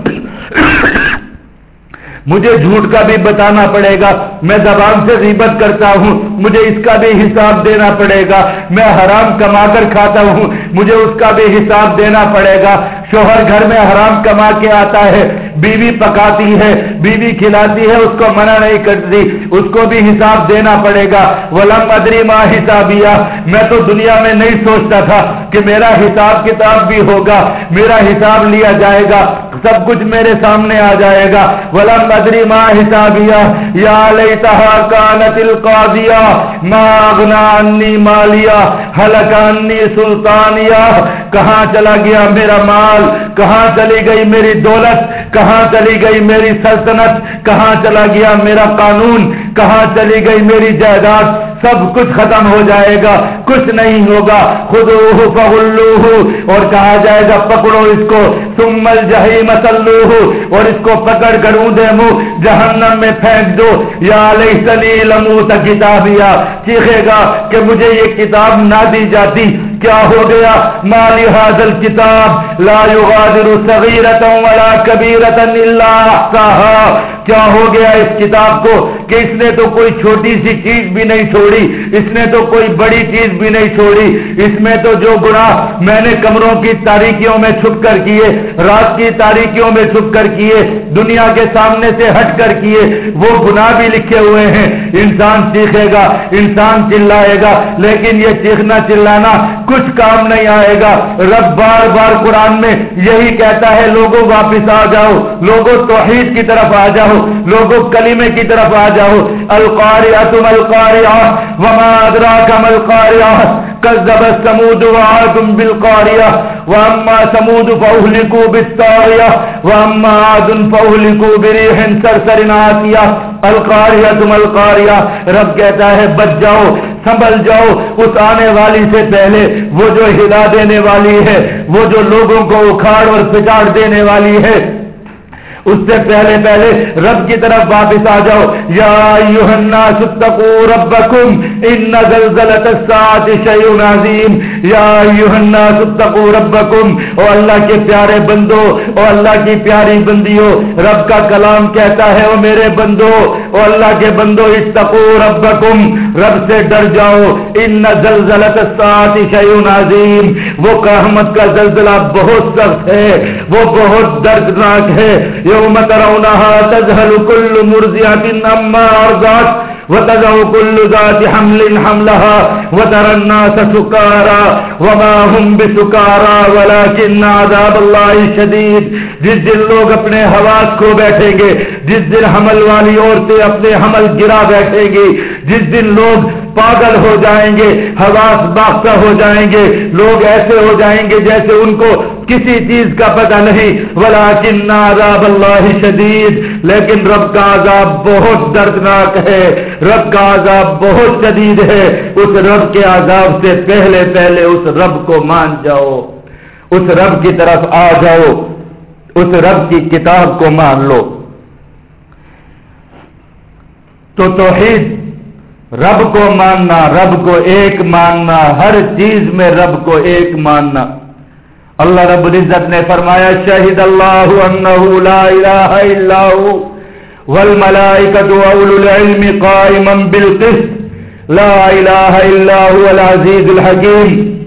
مجھے جھوٹ کا بھی بتانا پڑے گا، میں زبان سے غیبت کرتا ہوں، مجھے اس کا بھی حساب دینا پڑے گا۔ میں حرام کما کر کھاتا ہوں، مجھے اس کا بھی حساب دینا پڑے گا۔ شوہر گھر میں حرام کما کے آتا ہے، بیوی پکاتی ہے، بیوی کھلاتی ہے، اس کو منع نہیں کرتی، اس کو بھی حساب دینا پڑے گا۔ ولم ادری ماں حسابیا میں تو دنیا میں نہیں سوچتا تھا کہ میرا حساب کتاب بھی ہوگا، میرا حساب لیا جائے گا، سب کچھ میرے سامنے آ جائے گا۔ ولم ادری ماں حسابیا یا لیتہا کانت القاضیہ۔ ما اغنا انی مالیا حلق انی سلطانیہ۔ کہاں چلا گیا میرا مال؟ کہاں چلی گئی میری دولت؟ کہاں چلی گئی میری سلطنت؟ کہاں چلا گیا میرا قانون؟ کہاں چلی گئی میری جائیداد؟ سب کچھ ختم ہو جائے گا، کچھ نہیں ہوگا۔ خود اور کہا جائے گا، پکڑو اس کو۔ سمل جہی مسلو اور اس کو پکڑ کر اونڈے منہ جہنم میں پھینک دو۔ یا لمو کتابیا، چیخے گا کہ مجھے یہ کتاب نہ دی جاتی۔ کیا ہو گیا؟ مالی حاضل کتاب، لا یغادر صغیرتا ولا کبیرتا الا احصاها۔ کیا ہو گیا اس کتاب کو؟ کہ اس نے تو کوئی چھوٹی سی چیز بھی نہیں چھوڑی، اس نے تو کوئی بڑی چیز بھی نہیں چھوڑی۔ اس میں تو جو گناہ میں نے کمروں کی تاریکیوں میں چھپ کر کیے، رات کی تاریکیوں میں چھپ کر کیے، دنیا کے سامنے سے ہٹ کر کیے، وہ گناہ بھی لکھے ہوئے ہیں۔ انسان سیکھے گا، انسان چلائے گا، لیکن یہ چیخنا چلانا کچھ کام نہیں آئے گا۔ رب بار بار قرآن میں یہی کہتا ہے، لوگوں واپس آ جاؤ، لوگوں توحید کی طرف آ جاؤ، لوگوں کلیمے کی طرف آ جاؤ۔ القاریہ تم القاریہ وما ادراک ما كذب الثمود وعاد بالقارعہ واما ثمود فاهلكوا بالطاغية واما عاد فاهلكوا بريح صرصر عاتية القاریہ تم القاریہ رب کہتا ہے، بچ جاؤ، سنبھل جاؤ، اس آنے والی سے پہلے، وہ جو ہلا دینے والی ہے، وہ جو لوگوں کو اکھاڑ اور پچاڑ دینے والی ہے اس سے پہلے پہلے رب کی طرف واپس آ جاؤ۔ یا ربکم ان زلزلت عظیم۔ یا ربکم۔ او اللہ کے پیارے بندو، او اللہ کی پیاری بندیو، رب کا کلام کہتا ہے، او میرے بندو، او اللہ کے بندو اتقو ربکم۔ رب سے ڈر جاؤ۔ ان زلزلت شیون عظیم۔ وہ قحمت کا زلزلہ بہت سخت ہے، وہ بہت دردناک ہے۔ يوم ترونها تذهل كل مرضعة أما أرضعت وتدع كل ذات حمل حملها وترى الناس سكارى وما هم بسكارى ولكن عذاب الله شديد جس دن لوگ اپنے حواس کو بیٹھیں گے، جس دن حمل والی عورتیں اپنے حمل گرا بیٹھیں گی، جس دن لوگ پاگل ہو جائیں گے، حواس باختہ ہو جائیں گے، لوگ ایسے ہو جائیں گے جیسے ان کو کسی چیز کا پتہ نہیں، ولیکن عذاب اللہ شدید۔ لیکن رب کا عذاب بہت دردناک ہے۔ رب کا عذاب بہت شدید ہے۔ اس رب کے عذاب سے پہلے پہلے اس رب کو مان جاؤ۔ اس رب کی طرف آ جاؤ۔ اس رب کی کتاب کو مان لو۔ تو توحید، رب کو ماننا، رب کو ایک ماننا، ہر چیز میں رب کو ایک ماننا۔ اللہ رب العزت نے فرمایا شہید اللہ انہو لا الہ الا ہو، والملائکت واولو العلم قائما بالقسط، لا الہ الا ہو العزیز الحکیم۔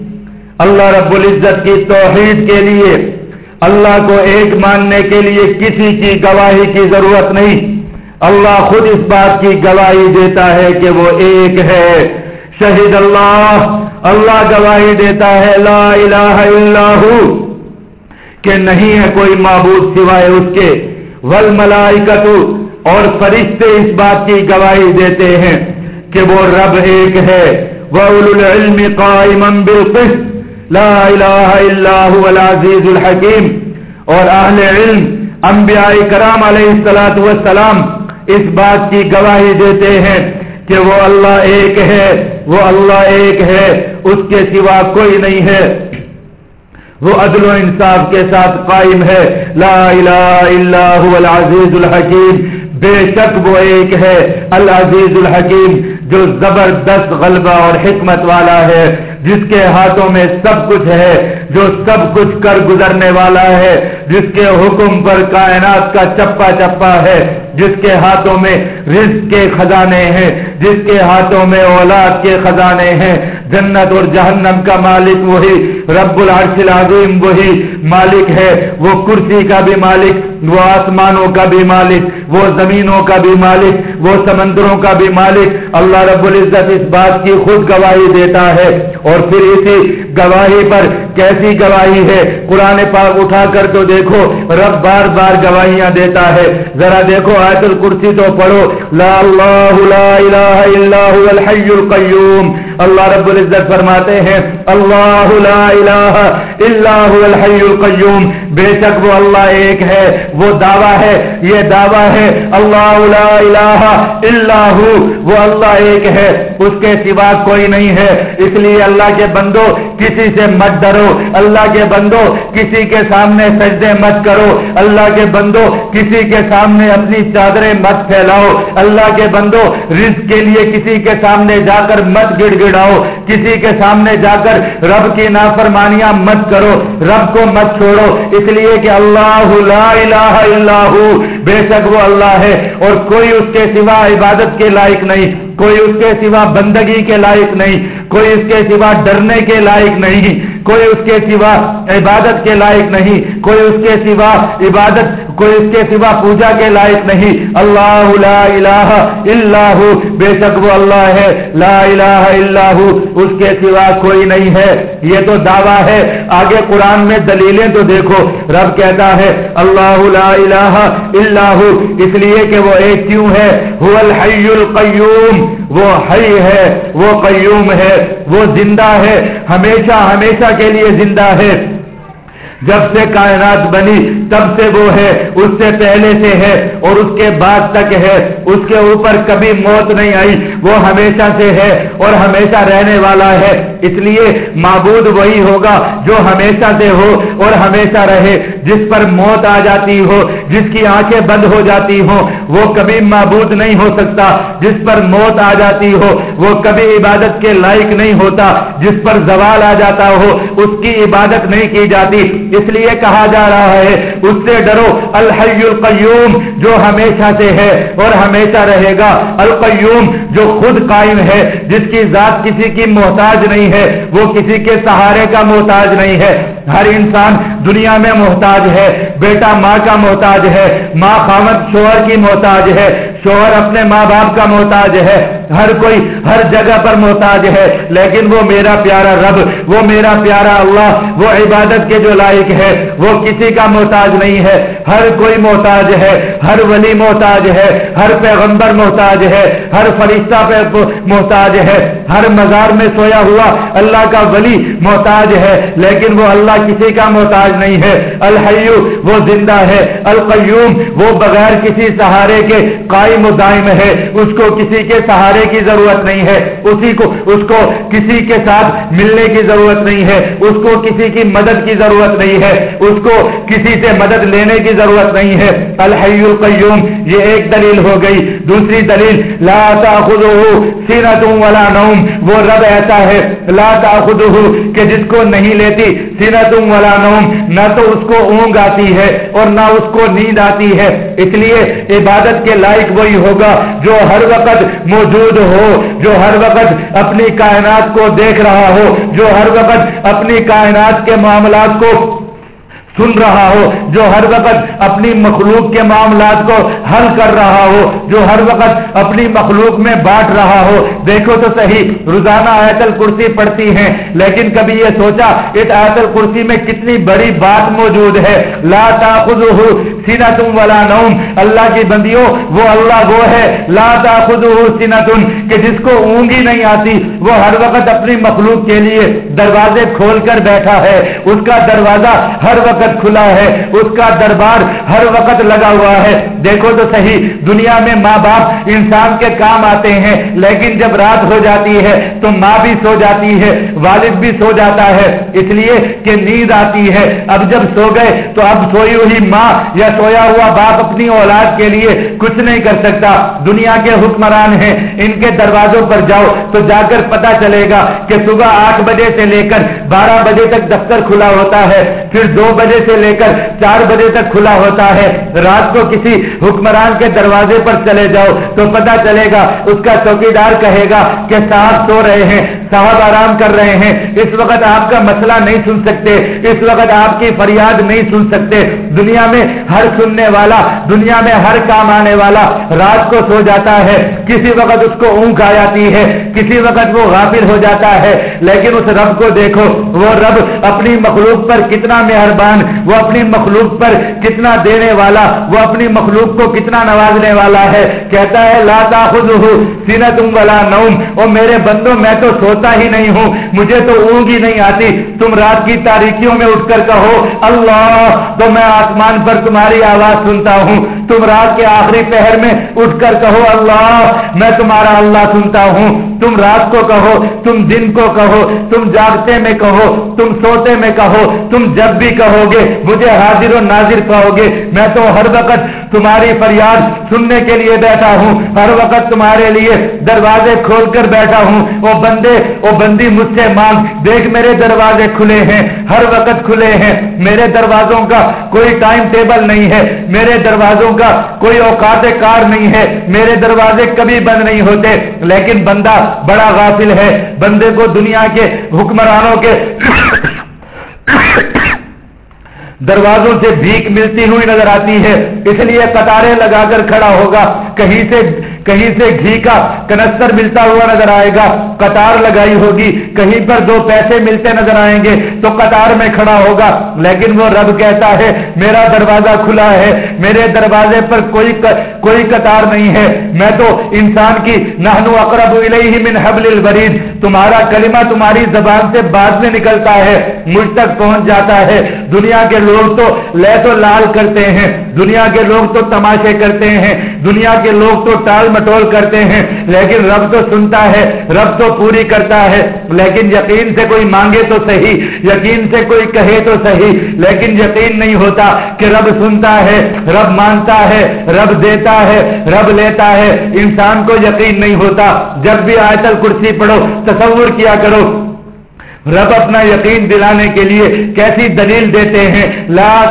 اللہ رب العزت کی توحید کے لیے، اللہ کو ایک ماننے کے لیے کسی کی گواہی کی ضرورت نہیں۔ اللہ خود اس بات کی گواہی دیتا ہے کہ وہ ایک ہے۔ شہید اللہ اللہ گواہی دیتا ہے لا الہ الا ہو کہ نہیں ہے کوئی معبود سوائے اس کے۔ ول ملائکت اور فرشتے اس بات کی گواہی دیتے ہیں کہ وہ رب ایک ہے۔ وہ العلم قائما بالقسط۔ لا الہ الا هو العزیز الحکیم۔ اور اہل علم، انبیاء کرام علیہ السلام والسلام اس بات کی گواہی دیتے ہیں کہ وہ اللہ ایک ہے، وہ اللہ ایک ہے، اس کے سوا کوئی نہیں ہے۔ وہ عدل و انصاف کے ساتھ قائم ہے۔ لا الہ الا هو العزیز الحکیم۔ بے شک وہ ایک ہے، العزیز الحکیم، جو زبردست غلبہ اور حکمت والا ہے، جس کے ہاتھوں میں سب کچھ ہے۔ جو سب کچھ کر گزرنے والا ہے، جس کے حکم پر کائنات کا چپا چپا ہے، جس کے ہاتھوں میں رزق کے خزانے ہیں، جس کے ہاتھوں میں اولاد کے خزانے ہیں۔ جنت اور جہنم کا مالک وہی، رب العرش العظیم وہی مالک ہے۔ وہ کرسی کا بھی مالک، وہ آسمانوں کا بھی مالک، وہ زمینوں کا بھی مالک، وہ سمندروں کا بھی مالک۔ اللہ رب العزت اس بات کی خود گواہی دیتا ہے۔ اور پھر اسی گواہی پر کیسی گواہی ہے۔ قرآن پاک اٹھا کر تو دیکھو، رب بار بار گواہیاں دیتا ہے۔ ذرا دیکھو، آیت الکرسی تو پڑھو۔ لا اللہ لا الہ الا هو الحی القیوم۔ اللہ رب العزت فرماتے ہیں، اللہ لا الہ الا هو الحی القیوم۔ بے شک وہ اللہ ایک ہے، وہ دعویٰ ہے، یہ دعویٰ ہے۔ اللہ لا الہ الا هو، وہ اللہ ایک ہے۔ اس کے سوا کوئی نہیں ہے۔ اس لیے اللہ کے بندو، کسی سے مت ڈرو۔ اللہ کے بندو، کسی کے سامنے سجدے مت کرو۔ اللہ کے بندو، کسی کے سامنے اپنی چادریں مت پھیلاؤ۔ اللہ کے بندو، رزق کے لیے کسی کے سامنے جا کر مت گڑ گڑاؤ۔ کسی کے سامنے جا کر رب کی نافرمانیاں مت کرو۔ رب کو مت چھوڑو۔ اس لیے کہ اللہ لا الہ الا ہو۔ بے شک وہ اللہ ہے اور کوئی اس کے سوا عبادت کے لائق نہیں۔ کوئی اس کے سوا بندگی کے لائق نہیں، کوئی اس کے سوا ڈرنے کے لائق نہیں، کوئی اس کے سوا عبادت کے لائق نہیں، کوئی اس کے سوا عبادت کوئی اس کے سوا پوجا کے لائق نہیں۔ اللہ لا الہ الا ہو۔ بے شک وہ اللہ ہے۔ لا الہ الا ہو۔ اس کے سوا کوئی نہیں ہے۔ یہ تو دعویٰ ہے۔ آگے قرآن میں دلیلیں تو دیکھو۔ رب کہتا ہے، اللہ لا الہ الا ہو۔ اس لیے کہ وہ ایک کیوں ہے؟ هو الحی القیوم۔ وہ حی ہے، وہ قیوم ہے۔ وہ زندہ ہے۔ ہمیشہ ہمیشہ کے لیے زندہ ہے۔ جب سے کائنات بنی، تب سے وہ ہے، اس سے پہلے سے ہے اور اس کے بعد تک ہے۔ اس کے اوپر کبھی موت نہیں آئی، وہ ہمیشہ سے ہے اور ہمیشہ رہنے والا ہے۔ اس لیے معبود وہی ہوگا جو ہمیشہ سے ہو اور ہمیشہ رہے۔ جس پر موت آ جاتی ہو، جس کی آنکھیں بند ہو جاتی ہو وہ کبھی معبود نہیں ہو سکتا۔ جس پر موت آ جاتی ہو، وہ کبھی عبادت کے لائق نہیں ہوتا۔ جس پر زوال آ جاتا ہو، اس کی عبادت نہیں کی جاتی۔ اس لیے کہا جا رہا ہے، اس سے ڈرو، الحی القیوم جو ہمیشہ سے ہے اور ہمیشہ رہے گا۔ القیوم جو خود قائم ہے، جس کی ذات کسی کی محتاج نہیں ہے، وہ کسی کے سہارے کا محتاج نہیں ہے۔ ہر انسان دنیا میں محتاج ہے، بیٹا ماں کا محتاج ہے، ماں خامد شوہر کی محتاج ہے۔ شوہر اپنے ماں باپ کا محتاج ہے، ہر کوئی ہر جگہ پر محتاج ہے، لیکن وہ میرا پیارا رب، وہ میرا پیارا اللہ، وہ عبادت کے جو لائق ہے، وہ کسی کا محتاج نہیں ہے۔ ہر کوئی محتاج ہے، ہر ولی محتاج ہے، ہر پیغمبر محتاج ہے، ہر فرشتہ پہ محتاج ہے۔ ہر مزار میں سویا ہوا اللہ کا ولی محتاج ہے، لیکن وہ اللہ کسی کا محتاج نہیں ہے۔ الحیو، وہ زندہ ہے۔ القیوم، وہ بغیر کسی سہارے کے قائم و دائم ہے، اس کو کسی کے سہارے کی ضرورت نہیں ہے، اسی کو، اس کو کسی کے ساتھ ملنے کی ضرورت نہیں ہے، اس کو کسی کی مدد کی ضرورت نہیں ہے، اس کو کسی سے مدد لینے کی ضرورت نہیں ہے۔ الحی القیوم، یہ ایک دلیل ہو گئی۔ دوسری دلیل، لا تاخذہ سینۃ ولا نوم۔ وہ رب ایسا ہے، لا تاخذہ کہ جس کو نہیں لیتی سینۃ ولا نوم، نہ تو اس کو اونگ آتی ہے اور نہ اس کو نیند آتی ہے۔ اس لیے عبادت کے لائق وہ کوئی ہوگا جو ہر وقت موجود ہو، جو ہر وقت اپنی کائنات کو دیکھ رہا ہو، جو ہر وقت اپنی کائنات کے معاملات کو سن رہا ہو، جو ہر وقت اپنی مخلوق کے معاملات کو حل کر رہا ہو، جو ہر وقت اپنی مخلوق میں بانٹ رہا ہو۔ دیکھو تو صحیح، روزانہ آیت الکرسی پڑتی ہیں، لیکن کبھی یہ سوچا، اس آیت الکرسی میں کتنی بڑی بات موجود ہے۔ لا تاخذہ سینا تم ولا نوم۔ اللہ کی بندیوں، وہ اللہ وہ ہے۔ لا تاخذہ سینا تم کہ جس کو اونگی نہیں آتی، وہ ہر وقت اپنی مخلوق کے لیے دروازے کھول کر بیٹھا ہے۔ اس کا دروازہ ہر وقت کھلا ہے، اس کا دربار ہر وقت لگا ہوا ہے۔ دیکھو تو صحیح، دنیا میں ماں باپ انسان کے کام آتے ہیں، لیکن جب رات ہو جاتی ہے تو ماں بھی سو جاتی ہے، والد بھی سو جاتا ہے۔ اس لیے کہ نیند آتی ہے۔ اب جب سو گئے تو اب سوئی ہوئی ماں یا سویا ہوا باپ اپنی اولاد کے لیے کچھ نہیں کر سکتا۔ دنیا کے حکمران ہیں، ان کے دروازوں پر جاؤ تو جا کر پتا چلے گا کہ صبح آٹھ بجے سے لے کر بارہ بجے تک دفتر کھلا ہوتا ہے۔ پھر دو بجے بجے سے لے کر چار بجے تک کھلا ہوتا ہے۔ رات کو کسی حکمران کے دروازے پر چلے جاؤ تو پتا چلے گا، اس کا چوکی دار کہے گا کہ صاحب سو رہے ہیں، صاحب آرام کر رہے ہیں۔ اس وقت آپ کا مسئلہ نہیں سن سکتے، اس وقت آپ کی فریاد نہیں سن سکتے۔ دنیا میں ہر سننے والا، دنیا میں ہر کام آنے والا رات کو سو جاتا ہے، کسی وقت اس کو اونگ آ جاتی ہے، کسی وقت وہ غافل ہو جاتا ہے۔ لیکن اس رب کو دیکھو، وہ رب اپنی مخلوق پر کتنا مہربان وہ اپنی مخلوق پر کتنا دینے والا، وہ اپنی مخلوق کو کتنا نوازنے والا ہے۔ کہتا ہے، لا تاخذہ سینتم ولا نوم۔ او میرے بندوں میں تو سوتا ہی نہیں ہوں، مجھے تو اونگ ہی نہیں آتی۔ تم رات کی تاریکیوں میں اٹھ کر کہو، اللہ، تو میں آسمان پر تمہاری آواز سنتا ہوں۔ تم رات کے آخری پہر میں اٹھ کر کہو، اللہ، میں تمہارا اللہ سنتا ہوں۔ تم رات کو کہو، تم دن کو کہو، تم جاگتے میں کہو، تم سوتے میں کہو، تم جب بھی کہو گے مجھے حاضر و ناظر پاؤ گے۔ میں تو ہر وقت تمہاری فریاد سننے کے لیے بیٹھا ہوں۔ ہر وقت تمہارے لیے دروازے کھول کر بیٹھا ہوں۔ وہ بندے وہ بندی، مجھ سے مانگ۔ دیکھ، میرے دروازے کھلے ہیں۔ ہر وقت کھلے ہیں۔ میرے دروازوں کا کوئی ٹائم ٹیبل نہیں ہے۔ میرے دروازوں کا کوئی اوقات کار نہیں ہے۔ میرے دروازے کبھی بند نہیں ہوتے۔ لیکن بندہ بڑا غافل ہے۔ بندے کو دنیا کے حکمرانوں کے دروازوں سے بھیک ملتی ہوئی نظر آتی ہے، اس لیے قطاریں لگا کر کھڑا ہوگا، کہیں سے کہیں سے گھی کا کنستر ملتا ہوا نظر آئے گا، قطار لگائی ہوگی، کہیں پر دو پیسے ملتے نظر آئیں گے تو قطار میں کھڑا ہوگا۔ لیکن وہ رب کہتا ہے، میرا دروازہ کھلا ہے، میرے دروازے پر کوئی کوئی قطار نہیں ہے۔ میں تو انسان کی نہنو اقرب الیہ من حبل الورید، تمہارا کلمہ تمہاری زبان سے بعد میں نکلتا ہے، مجھ تک پہنچ جاتا ہے۔ دنیا کے لوگ تو لے تو لال کرتے ہیں، دنیا کے لوگ تو تماشے کرتے ہیں، دنیا کے لوگ تو ٹال مٹول کرتے ہیں، لیکن رب تو سنتا ہے، رب تو پوری کرتا ہے۔ لیکن یقین سے کوئی مانگے تو صحیح، یقین سے کوئی کہے تو صحیح۔ لیکن یقین نہیں ہوتا کہ رب سنتا ہے، رب مانتا ہے، رب دیتا ہے، رب لیتا ہے۔ انسان کو یقین نہیں ہوتا۔ جب بھی آیت الکرسی پڑھو، تصور کیا کرو۔ رب اپنا یقین دلانے کے لیے کیسی دلیل دیتے ہیں؟ لا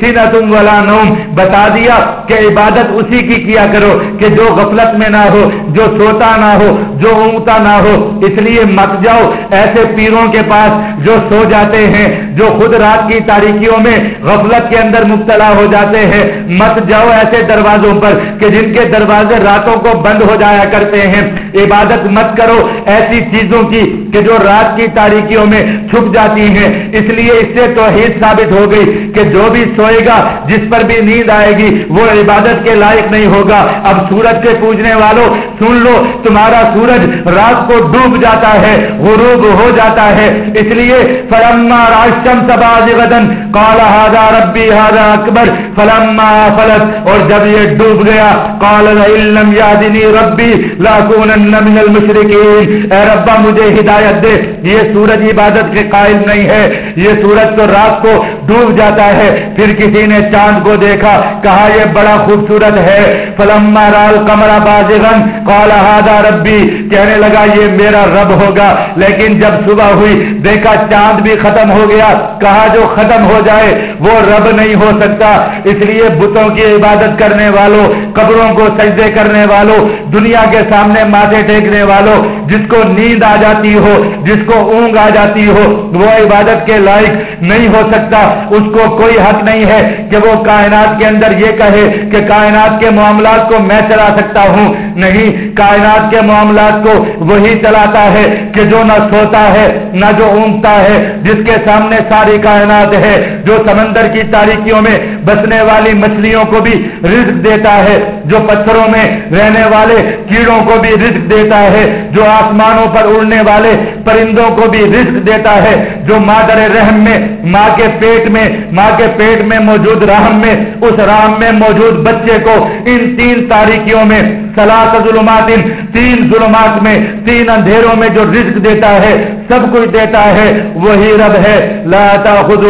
سینتم ولا نوم۔ بتا دیا کہ عبادت اسی کی کیا کرو کہ جو غفلت میں نہ ہو، جو سوتا نہ ہو، جو اونتا نہ ہو۔ اس لیے مت جاؤ۔ ایسے پیروں کے پاس جو سو جاتے ہیں جو خود رات کی تاریخیوں میں غفلت کے اندر مبتلا ہو جاتے ہیں، مت جاؤ ایسے دروازوں پر کہ جن کے دروازے راتوں کو بند ہو جایا کرتے ہیں۔ عبادت مت کرو ایسی چیزوں کی کہ جو رات کی تاریخیوں میں چھپ جاتی ہیں۔ اس لیے اس سے توحید ثابت ہو گئی کہ جو بھی سوئے گا، جس پر بھی نیند آئے گی، وہ عبادت کے لائق نہیں ہوگا۔ اب سورج کے پوجنے والوں سن لو، تمہارا سورج رات کو ڈوب جاتا ہے، غروب ہو جاتا ہے۔ اس لیے فلما راشم سباز بدن کالا ہاضا ربی ہاضا اکبر فلما فلت، اور جب یہ ڈوب گیا کال علم یادنی ربی لاکون من المشرقین اے ربا، مجھے ہدایت دے. یہ سورج عبادت کے قائل نہیں ہے. یہ سورج تو رات کو ڈوب جاتا ہے. پھر کسی نے چاند کو دیکھا، کہا یہ بڑا خوبصورت ہے. فلما رال کمرا بازغن کالا ہادا ربی کہنے لگا، یہ میرا رب ہوگا. لیکن جب صبح ہوئی، دیکھا چاند بھی ختم ہو گیا. کہا جو ختم ہو جائے وہ رب نہیں ہو سکتا۔ اس لیے بتوں کی عبادت کرنے والوں، قبروں کو سجدے کرنے والوں، دنیا کے سامنے ماتھے ٹیکنے والوں، جس کو نیند آ جاتی ہو، جس کو اونگ آ جاتی ہو، وہ عبادت کے لائق نہیں ہو سکتا۔ اس کو کوئی حق نہیں ہے کہ وہ کائنات کے اندر یہ کہے کہ کائنات کے معاملات کو میں چلا سکتا ہوں۔ نہیں، کائنات کے معاملات کو وہی چلاتا ہے کہ جو نہ سوتا ہے، نہ جو اونگتا ہے، جس کے سامنے ساری کائنات ہے، جو سمندر کی تاریخیوں میں بسنے والی مچھلیوں کو بھی رزق دیتا ہے، جو پتھروں میں رہنے والے کیڑوں کو بھی رزق دیتا ہے، جو آسمانوں پر اڑنے والے پرندوں کو بھی رزق دیتا ہے، جو مادر رحم میں، ماں کے پیٹ میں، ماں کے پیٹ میں موجود رحم میں، اس رحم میں موجود بچے کو ان تین تاریخیوں میں سلاس ظلمات تین ظلمات میں، تین اندھیروں میں جو رزق دیتا ہے، سب کچھ دیتا ہے، وہی رب ہے۔ لاتا خود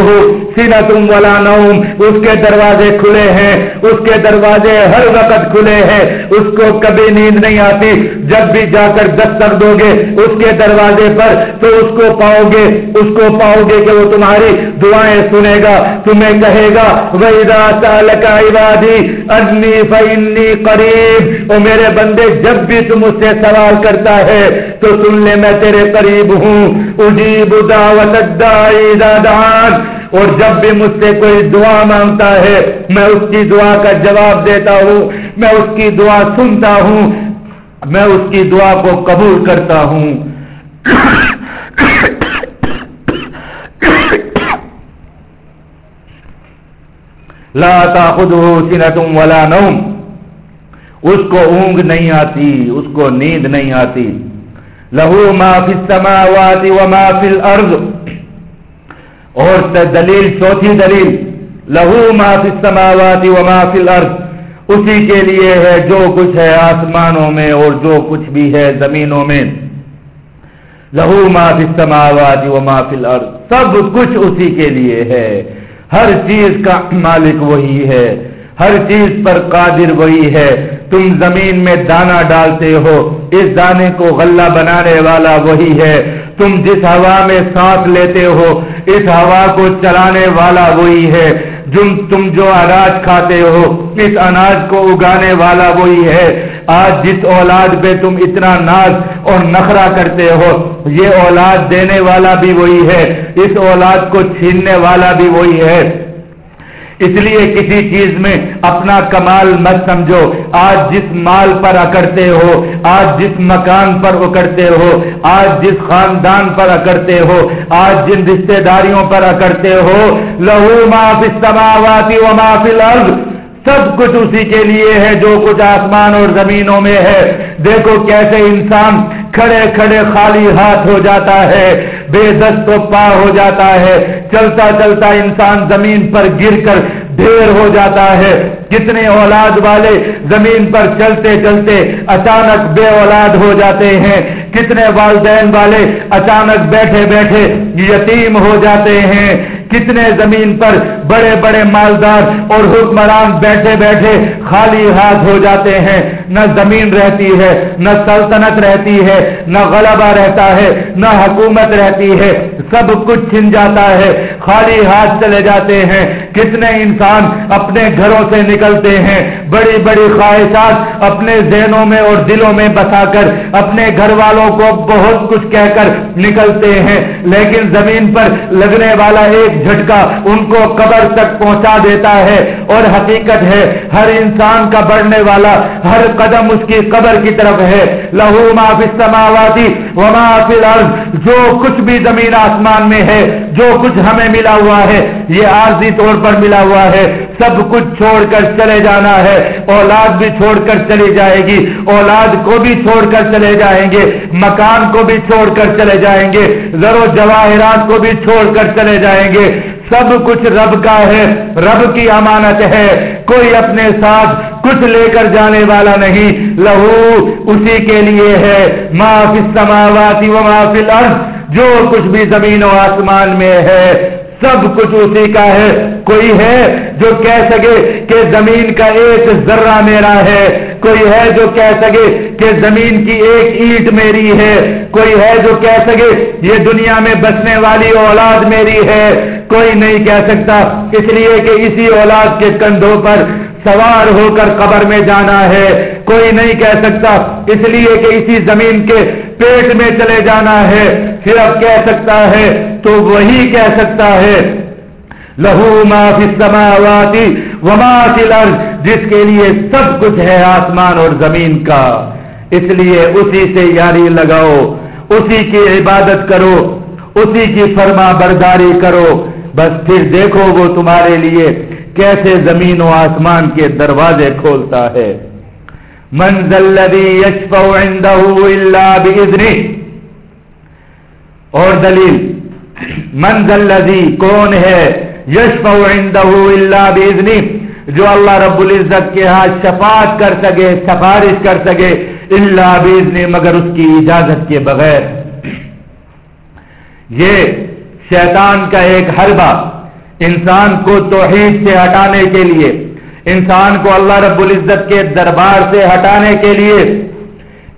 سینتم ولا نوم۔ اس کے دروازے کھلے ہیں، اس کے دروازے ہر وقت کھلے ہیں، اس کو کبھی نیند نہیں آتی۔ جب بھی جا کر دستک دو گے اس کے دروازے پر، تو اس کو پاؤ گے، اس کو پاؤ گے کہ وہ تمہاری دعائیں سنے گا، تمہیں کہے گا، وَإِذَا سَأَلَكَ عِبَادِي أَنِّي او میرے بندے، جب بھی تم اس سے سوال کرتا ہے، تو سن لے میں تیرے قریب ہوں۔ اجیب دعوت دعان۔ اور جب بھی مجھ سے کوئی دعا مانگتا ہے، میں اس کی دعا کا جواب دیتا ہوں، میں اس کی دعا سنتا ہوں، میں اس کی دعا کو قبول کرتا ہوں۔ لا تاخذه سنة ولا نوم۔ اس کو اونگ نہیں آتی، اس کو نیند نہیں آتی۔ لہو ما فی السماوات وما فی الارض۔ اور دلیل، چوتھی دلیل، لہو ما فی السماوات وما فی الارض، اسی کے لیے ہے جو کچھ ہے آسمانوں میں اور جو کچھ بھی ہے زمینوں میں۔ لہو ما فی السماوات وما فی الارض، سب کچھ اسی کے لیے ہے۔ ہر چیز کا مالک وہی ہے۔ ہر چیز پر قادر وہی ہے۔ تم زمین میں دانا ڈالتے ہو، اس دانے کو غلہ بنانے والا وہی ہے۔ تم جس ہوا میں سانس لیتے ہو، اس ہوا کو چلانے والا وہی ہے۔ جم تم جو اناج کھاتے ہو، اس اناج کو اگانے والا وہی ہے۔ آج جس اولاد پہ تم اتنا ناز اور نخرا کرتے ہو، یہ اولاد دینے والا بھی وہی ہے۔ اس اولاد کو چھیننے والا بھی وہی ہے۔ اس لیے کسی چیز میں اپنا کمال مت سمجھو۔ آج جس مال پر اکڑتے ہو، آج جس مکان پر اکڑتے ہو، آج جس خاندان پر اکڑتے ہو، آج جن رشتے داریوں پر اکڑتے ہو، لہو ما فی السماوات و ما فی الارض۔ سب کچھ اسی کے لیے ہے جو کچھ آسمان اور زمینوں میں ہے۔ دیکھو کیسے انسان کھڑے کھڑے خالی ہاتھ ہو جاتا ہے، بے دست و پا ہو جاتا ہے۔ چلتا چلتا انسان زمین پر گر کر ڈھیر ہو جاتا ہے۔ کتنے اولاد والے زمین پر چلتے چلتے اچانک بے اولاد ہو جاتے ہیں۔ کتنے والدین والے اچانک بیٹھے بیٹھے یتیم ہو جاتے ہیں۔ کتنے زمین پر بڑے بڑے مالدار اور حکمران بیٹھے بیٹھے خالی ہاتھ ہو جاتے ہیں۔ نہ زمین رہتی ہے، نہ سلطنت رہتی ہے، نہ غلبہ رہتا ہے، نہ حکومت رہتی ہے۔ سب کچھ چھن جاتا ہے۔ خالی ہاتھ چلے جاتے ہیں۔ کتنے انسان اپنے گھروں سے نکلتے ہیں۔ بڑی بڑی خواہشات اپنے ذہنوں میں اور دلوں میں بسا کر اپنے گھر والوں کو بہت کچھ کہہ کر نکلتے ہیں۔ لیکن زمین پر لگنے والا ایک جھٹکا ان کو قبر تک پہنچا دیتا ہے۔ اور حقیقت ہے، ہر انسان کا بڑھنے والا ہر قدم اس کی قبر کی طرف ہے۔ لہو ما فی السماواتی وما فی الارض، جو کچھ بھی زمین آسمان میں ہے، جو کچھ ہمیں ملا ہوا ہے، یہ عارضی طور پر ملا ہوا ہے۔ سب کچھ چھوڑ کر چلے جانا ہے۔ اولاد بھی چھوڑ کر چلی جائے گی۔ اولاد کو بھی چھوڑ کر چلے جائیں گے۔ مکان کو بھی چھوڑ کر چلے جائیں گے۔ زر و جواہرات کو بھی چھوڑ کر چلے جائیں گے۔ سب کچھ رب کا ہے۔ رب کی امانت ہے۔ کوئی اپنے ساتھ کچھ لے کر جانے والا نہیں۔ لہو اسی کے لیے ہے۔ ما فی السماوات و ما فی الارض۔ جو کچھ بھی زمین و آسمان میں ہے، سب کچھ اسی کا ہے۔ کوئی ہے جو کہہ سکے کہ زمین کا ایک ذرہ میرا ہے، کوئی ہے جو کہہ سکے کہ زمین کی ایک اینٹ میری ہے، کوئی ہے جو کہہ سکے یہ دنیا میں بسنے والی اولاد میری ہے۔ کوئی نہیں کہہ سکتا۔ اس لیے کہ اسی اولاد کے کندھوں پر سوار ہو کر قبر میں جانا ہے۔ کوئی نہیں کہہ سکتا، اس لیے کہ اسی زمین کے پیٹ میں چلے جانا ہے۔ صرف کہہ سکتا ہے، تو وہی کہہ سکتا ہے، لہو ما فی السماوات وما فی الارض، جس کے لیے سب کچھ ہے آسمان اور زمین کا۔ اس لیے اسی سے یاری لگاؤ، اسی کی عبادت کرو، اسی کی فرما برداری کرو۔ بس پھر دیکھو وہ تمہارے لیے کیسے زمین و آسمان کے دروازے کھولتا ہے۔ منزل یشفع عنده الا باذنه اور دلیل منزل لذی کون ہے یشفع عنده الا باذنه جو اللہ رب العزت کے ہاں شفاعت کر سکے، سفارش کر سکے اللہ باذنه مگر اس کی اجازت کے بغیر. یہ شیطان کا ایک حربہ، انسان کو توحید سے ہٹانے کے لیے انسان کو اللہ رب العزت کے دربار سے ہٹانے کے لیے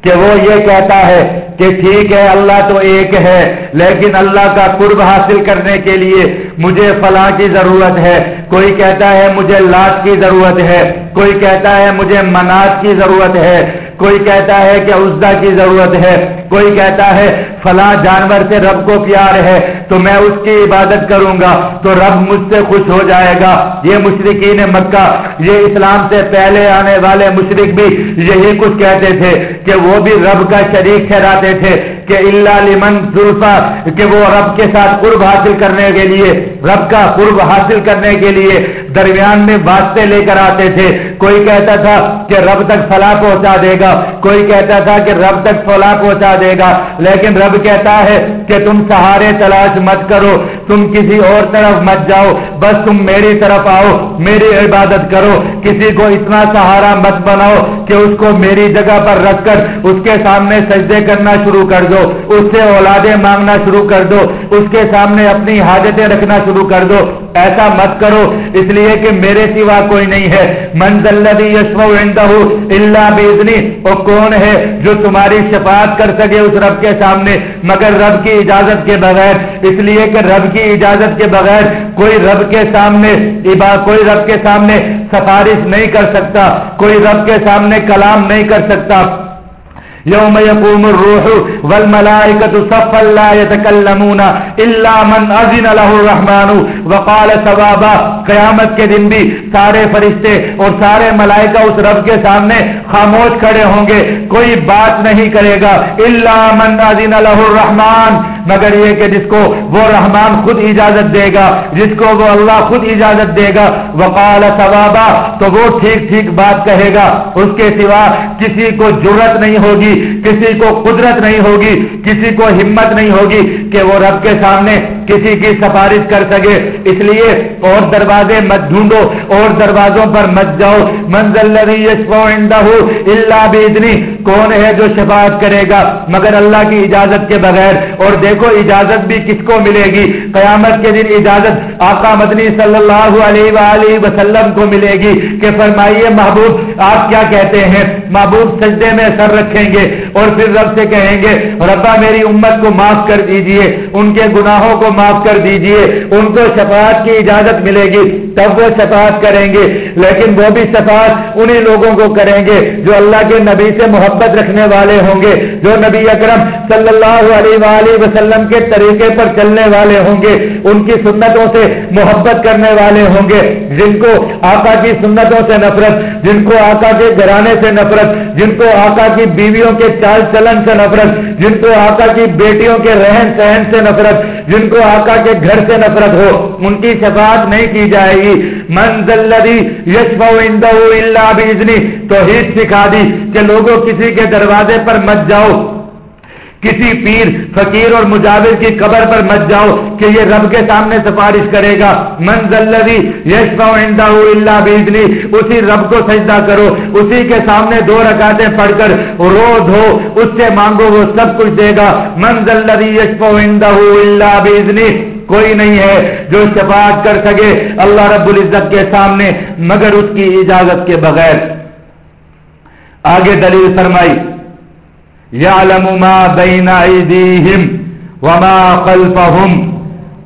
کہ وہ یہ کہتا ہے کہ ٹھیک ہے، اللہ تو ایک ہے، لیکن اللہ کا قرب حاصل کرنے کے لیے مجھے فلاں کی ضرورت ہے۔ کوئی کہتا ہے مجھے لات کی ضرورت ہے، کوئی کہتا ہے مجھے منات کی ضرورت ہے، کوئی کہتا ہے کہ عزا کی ضرورت ہے۔ کوئی کہتا ہے، فلاں جانور سے رب کو پیار ہے، تو میں اس کی عبادت کروں گا، تو رب مجھ سے خوش ہو جائے گا. یہ مشرقین مکہ، یہ اسلام سے پہلے آنے والے مشرق بھی یہی کچھ کہتے تھے کہ وہ بھی رب کا شریک ٹھہراتے تھے کہ اللہ لمن ظلفا کہ وہ رب کے ساتھ قرب حاصل کرنے کے لیے، رب کا قرب حاصل کرنے کے لیے درمیان میں واسطے لے کر آتے تھے۔ کوئی کہتا تھا کہ رب تک فلاں پہنچا دے گا، کوئی کہتا تھا کہ رب تک فلاں پہنچا دے گا۔ لیکن رب کہتا ہے کہ تم سہارے تلاش مت کرو، تم کسی اور طرف مت جاؤ، بس تم میری طرف آؤ، میری عبادت کرو۔ کسی کو اتنا سہارا مت بناؤ کہ اس کو میری جگہ پر رکھ کر اس کے سامنے سجدے کرنا شروع کر دو، اس سے اولادیں مانگنا شروع کر دو، اس کے سامنے اپنی حاجتیں رکھنا شروع کر دو۔ ایسا مت کرو، اس لیے کہ میرے سوا کوئی نہیں ہے۔ منزل یشو اللہ بیزنی وہ کون ہے جو تمہاری شفاعت کر سکے؟ اس رب کے سامنے، مگر رب کی اجازت کے بغیر، اس لیے کہ رب کی اجازت کے بغیر کوئی رب کے سامنے کوئی رب کے سامنے سفارش نہیں کر سکتا، کوئی رب کے سامنے کلام نہیں کر سکتا۔ یوم یقوم الروح والملائكة صفا لا يتکلمون الا من اذن له الرحمن. وقال ثوابا قیامت کے دن بھی سارے فرشتے اور سارے ملائکہ اس رب کے سامنے خاموش کھڑے ہوں گے، کوئی بات نہیں کرے گا اللہ من اذن له الرحمن. مگر یہ کہ جس کو وہ رحمان خود اجازت دے گا، جس کو وہ اللہ خود اجازت دے گا، وقال ثوابا، تو وہ ٹھیک ٹھیک بات کہے گا۔ اس کے سوا کسی کو ضرورت نہیں ہوگی، کسی کو قدرت نہیں ہوگی، کسی کو ہمت نہیں ہوگی کہ وہ رب کے سامنے کسی کی سفارش کر سکے۔ اس لیے اور دروازے مت ڈھونڈو، اور دروازوں پر مت جاؤ۔ منزل اللہ بھی کون ہے جو شفاعت کرے گا؟ مگر اللہ کی اجازت کے بغیر۔ اور دیکھو اجازت بھی کس کو ملے گی؟ قیامت کے دن اجازت آقا مدنی صلی اللہ علیہ وآلہ وسلم کو ملے گی کہ فرمائیے، محبوب، آپ کیا کہتے ہیں؟ محبوب، سجدے میں سر رکھیں گے۔ اور پھر رب سے کہیں گے، ربا، میری امت کو معاف کر دیجیے۔ ان کے گناہوں کو معاف کر دیجیے، ان کو شفاعت کی اجازت ملے گی، تب وہ شفاعت کریں گے۔ لیکن وہ بھی شفاعت انہی لوگوں کو کریں گے جو اللہ کے نبی سے محبت رکھنے والے ہوں گے، جو نبی اکرم صلی اللہ علیہ وآلہ وسلم کے طریقے پر چلنے والے ہوں گے، ان کی سنتوں سے محبت کرنے والے ہوں گے۔ جن کو آقا کی سنتوں سے نفرت، جن کو آقا کے گھرانے سے نفرت، جن کو آقا کی بیویوں کے چال چلن سے نفرت، جن کو آقا کی بیٹیوں کے رہن سہن سے نفرت، جن کو آقا کے گھر سے نفرت ہو ان کی شفاعت نہیں کی جائے گی۔ منزل یشف اللہ بھی توحید سکھا دی کہ لوگوں کسی کے دروازے پر مت جاؤ۔ کسی پیر، فقیر اور مجاور کی قبر پر مت جاؤ کہ یہ رب کے سامنے سفارش کرے گا۔ منزل یشف اللہ بیزنی اسی رب کو سجدہ کرو، اسی کے سامنے دو رکعتیں پڑھ کر رو دھو، اس سے مانگو، وہ سب کچھ دے گا۔ منزل یشف اللہ بیزنی کوئی نہیں ہے جو شفاعت کر سکے اللہ رب العزت کے سامنے، مگر اس کی اجازت کے بغیر۔ آگے دلیل فرمائی۔ یعلم ما بین ایدیہم وما خلفہم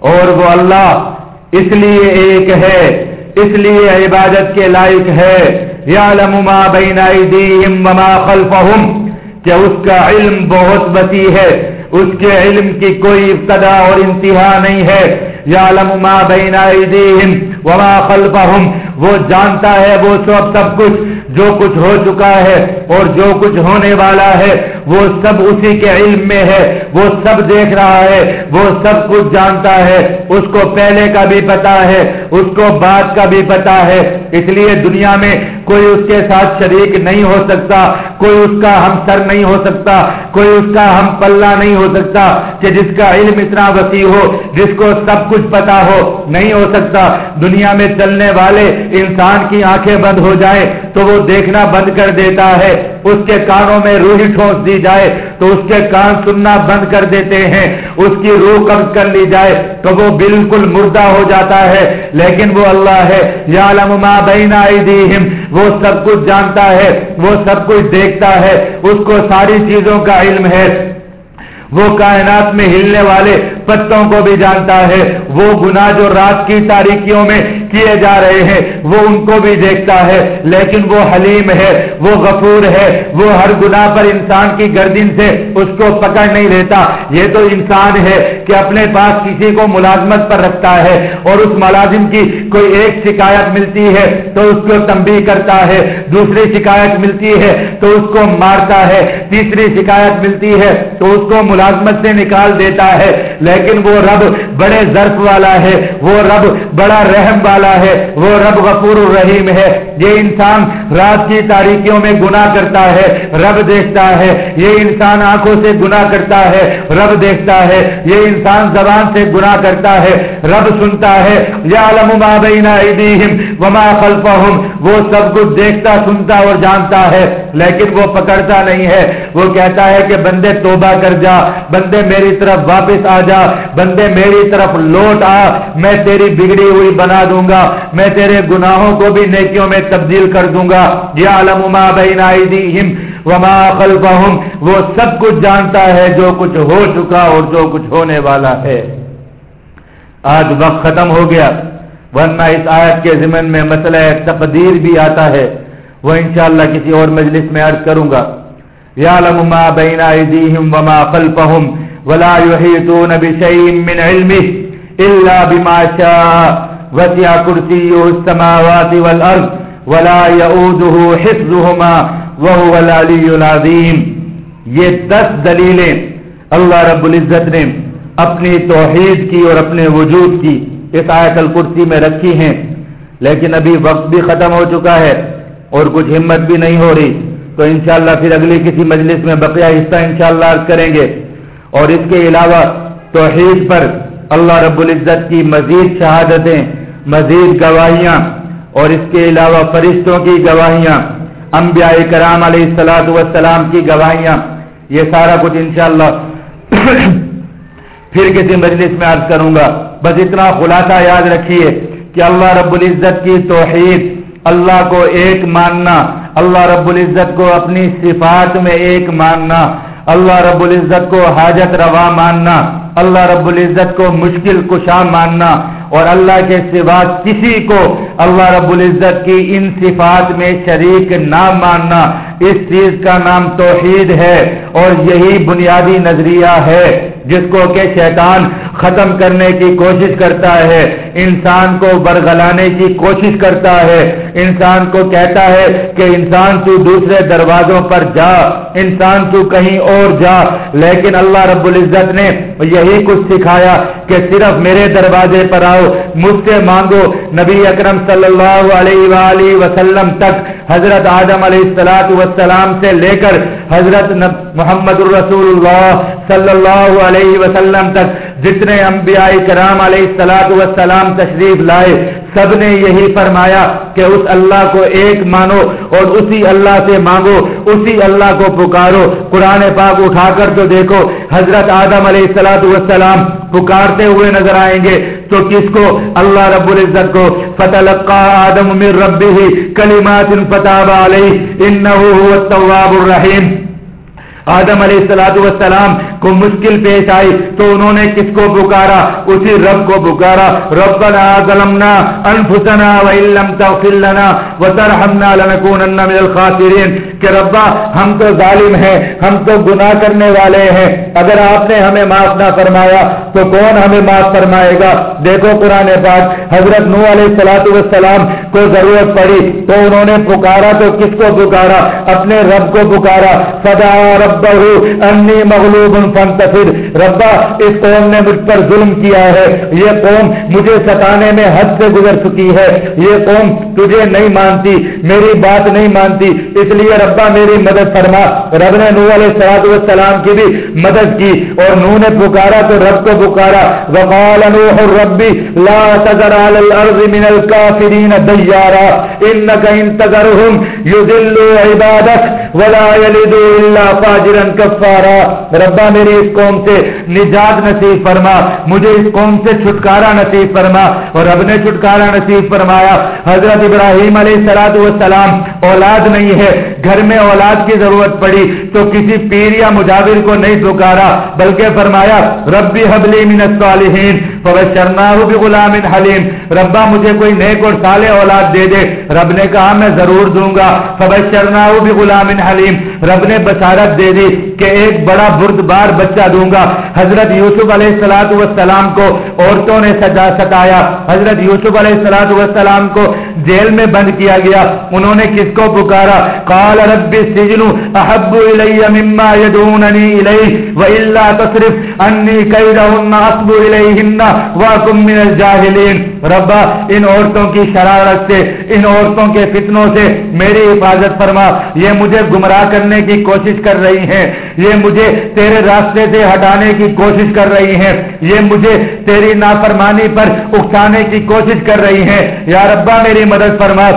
اور وہ اللہ اس لیے ایک ہے، اس لیے عبادت کے لائق ہے۔ یعلم ما بین ایدیہم وما خلفہم کہ اس کا علم بہت وسیع ہے۔ اس کے علم کی کوئی ابتدا اور انتہا نہیں ہے۔ یعلم ما بین ایدیہم وما خلفہم وہ جانتا ہے، وہ سب سب کچھ، جو کچھ ہو چکا ہے اور جو کچھ ہونے والا ہے۔ وہ سب اسی کے علم میں ہے، وہ سب دیکھ رہا ہے، وہ سب کچھ جانتا ہے۔ اس کو پہلے کا بھی پتا ہے، اس کو بعد کا بھی پتا ہے۔ اس لیے دنیا میں کوئی اس کے ساتھ شریک نہیں ہو سکتا، کوئی اس کا ہم سر نہیں ہو سکتا، کوئی اس کا ہم پلہ نہیں ہو سکتا کہ جس کا علم اتنا وسیع ہو، جس کو سب کچھ پتا ہو، نہیں ہو سکتا۔ دنیا میں چلنے والے انسان کی آنکھیں بند ہو جائے تو وہ دیکھنا بند کر دیتا ہے۔ اس کے کانوں میں روحی ٹھونس دی جائے۔ تو اس کے کان سننا بند کر دیتے ہیں۔ اس کی روح قبض کر لی جائے تو وہ بالکل مردہ ہو جاتا ہے۔ لیکن وہ اللہ ہے۔ یا ما بین ایدیہم۔ وہ سب کچھ جانتا ہے۔ وہ سب کچھ دیکھتا ہے۔ اس کو ساری چیزوں کا علم ہے۔ وہ کائنات میں ہلنے والے پتوں کو بھی جانتا ہے۔ وہ گناہ جو رات کی تاریخیوں میں کیے جا رہے ہیں، وہ ان کو بھی دیکھتا ہے، لیکن وہ حلیم ہے، وہ غفور ہے، وہ ہر گناہ پر انسان کی گردن سے اس کو پکڑ نہیں لیتا۔ یہ تو انسان ہے کہ اپنے پاس کسی کو ملازمت پر رکھتا ہے اور اس ملازم کی کوئی ایک شکایت ملتی ہے تو اس کو تنبیہ کرتا ہے، دوسری شکایت ملتی ہے تو اس کو مارتا ہے، تیسری شکایت ملتی ہے تو اس کو ملازمت سے نکال دیتا ہے۔ لیکن وہ رب بڑے ظرف والا ہے، وہ رب بڑا رحم والا ہے، وہ رب غفور الرحیم ہے۔ یہ انسان رات کی تاریخیوں میں گناہ کرتا ہے، رب دیکھتا ہے۔ یہ انسان آنکھوں سے گناہ کرتا ہے، رب دیکھتا ہے۔ یہ انسان زبان سے گناہ کرتا ہے، رب سنتا ہے۔ یا وما خلفہم۔ وہ سب کچھ دیکھتا، سنتا اور جانتا ہے، لیکن وہ پکڑتا نہیں ہے۔ وہ کہتا ہے کہ بندے توبہ کر جا، بندے میری طرف واپس آ جا، بندے میری طرف لوٹ آ، میں تیری بگڑی ہوئی بنا دوں گا۔ میں تیرے گناہوں کو بھی نیکیوں میں تبدیل کر دوں گا۔ یا ما بین ایدیہم وما خلفہم۔ وہ سب کچھ جانتا ہے جو کچھ ہو چکا اور جو کچھ ہونے والا ہے۔ آج وقت ختم ہو گیا، ورنہ اس آیت کے ضمن میں مسئلہ تقدیر بھی آتا ہے۔ وہ انشاءاللہ کسی اور مجلس میں عرض کروں گا۔ يعلم ما بين أيديهم وما خلفهم ولا يحيطون بشيء من علمه إلا بما شاء۔ وسع كرسيه السماوات والأرض ولا يؤوده حفظهما وهو العلي العظيم یہ دس دلیلیں اللہ رب العزت نے اپنی توحید کی اور اپنے وجود کی اس آیت الکرسی میں رکھی ہیں۔ لیکن ابھی وقت بھی ختم ہو چکا ہے اور کچھ ہمت بھی نہیں ہو رہی۔ تو انشاءاللہ پھر اگلی کسی مجلس میں بقیہ حصہ انشاءاللہ عرض کریں گے۔ اور اس کے علاوہ توحید پر اللہ رب العزت کی مزید شہادتیں مزید گواہیاں اور اس کے علاوہ فرشتوں کی گواہیاں، انبیاء کرام علیہ السلاۃ والسلام کی گواہیاں، یہ سارا کچھ انشاءاللہ پھر کسی مجلس میں عرض کروں گا۔ بس اتنا خلاصہ یاد رکھیے کہ اللہ رب العزت کی توحید، اللہ کو ایک ماننا، اللہ رب العزت کو اپنی صفات میں ایک ماننا، اللہ رب العزت کو حاجت روا ماننا، اللہ رب العزت کو مشکل کشا ماننا اور اللہ کے سوا کسی کو اللہ رب العزت کی ان صفات میں شریک نہ ماننا اس چیز کا نام توحید ہے اور یہی بنیادی نظریہ ہے جس کو کہ شیطان ختم کرنے کی کوشش کرتا ہے انسان کو برگلانے کی کوشش کرتا ہے انسان کو کہتا ہے کہ انسان تو دوسرے دروازوں پر جا، انسان تو کہیں اور جا، لیکن اللہ رب العزت نے یہی کچھ سکھایا کہ صرف میرے دروازے پر آؤ، مجھ سے مانگو، نبی اکرم صلی اللہ علیہ وآلہ وسلم تک حضرت آدم علیہ السلاۃ والسلام سے لے کر حضرت محمد الرسول اللہ صلی اللہ علیہ وسلم تک جتنے انبیاء کرام علیہ السلاۃ والسلام تشریف لائے، سب نے یہی فرمایا کہ اس اللہ کو ایک مانو اور اسی اللہ سے مانگو، اسی اللہ کو پکارو۔ قرآن پاک اٹھا کر تو دیکھو، حضرت آدم علیہ السلاۃ والسلام پکارتے ہوئے نظر آئیں گے۔ تو کس کو؟ اللہ رب العزت کو. فتلقا آدم من ربه کلمات فتاب فتح علیہ هو التواب الرحیم آدم علیہ السلام کو مشکل پیش آئی تو انہوں نے کس کو پکارا؟ اسی رب کو پکارا۔ ربنا ظلمنا انفسنا وان لم تغفر لنا وترحمنا لنكونن من الخاسرين کہ ربا، ہم تو ظالم ہیں، ہم تو گناہ کرنے والے ہیں۔ اگر آپ نے ہمیں معاف نہ فرمایا تو کون ہمیں معاف فرمائے گا؟ دیکھو قرآن پاک، حضرت نو علیہ السلاۃ والسلام کو ضرورت پڑی تو انہوں نے پکارا تو کس کو پکارا؟ اپنے رب کو پکارا۔ سدا رب انی مغلوب فانتصر ربا، اس قوم نے مجھ پر ظلم کیا ہے، یہ قوم مجھے ستانے میں حد سے گزر چکی ہے، یہ قوم تجھے نہیں مانتی، میری بات نہیں مانتی، اس لیے ربا میری مدد فرما۔ رب نے نو علیہ السلام والسلام کی بھی مدد کی اور نو نے پکارا تو رب کو پکارا۔ وقال نوح ربی لا تذر على الارض من الكافرین دیارا انك ان تذرهم يذلوا عبادك ولا يلدوا الا فاجرا فاجرن کفارا۔ ربا میری اس قوم سے نجات نصیب فرما، مجھے اس قوم سے چھٹکارا نصیب فرما اور رب نے چھٹکارا نصیب فرمایا۔ حضرت ابراہیم علیہ السلاۃ والسلام، اولاد نہیں ہے، گھر میں اولاد کی ضرورت پڑی تو کسی پیر یا مجاور کو نہیں پکارا، بلکہ فرمایا، ربی حبلی من الصالحین، فبشرناہ بغلام حلیم۔ ربا، مجھے کوئی نیک اور صالح اولاد دے دے۔ رب نے کہا، میں ضرور دوں گا۔ فبشرناہ بغلام حلیم۔ رب نے بشارت دے دی کہ ایک بڑا بردبار بچہ دوں گا۔ حضرت یوسف علیہ السلاۃ والسلام کو عورتوں نے سجا ستایا۔ حضرت یوسف علیہ السلاۃ والسلام کو جیل میں بند کیا گیا۔ انہوں نے کس کو پکارا؟ قال رب السجن احب الی مما يدعونني الیہ والا تصرف انی کیدهن اصب الیہن واکم من الجاہلین۔ ربا، ان عورتوں کی شرارت سے، ان عورتوں کے فتنوں سے میری حفاظت فرما۔ یہ مجھے گمراہ کرنے کی کوشش کر رہی ہیں۔ یہ مجھے تیرے راستے سے ہٹانے کی کوشش کر رہی ہیں۔ یہ مجھے تیری نافرمانی پر اکسانے کی کوشش کر رہی ہیں۔ یا ربا، میری مدد فرما۔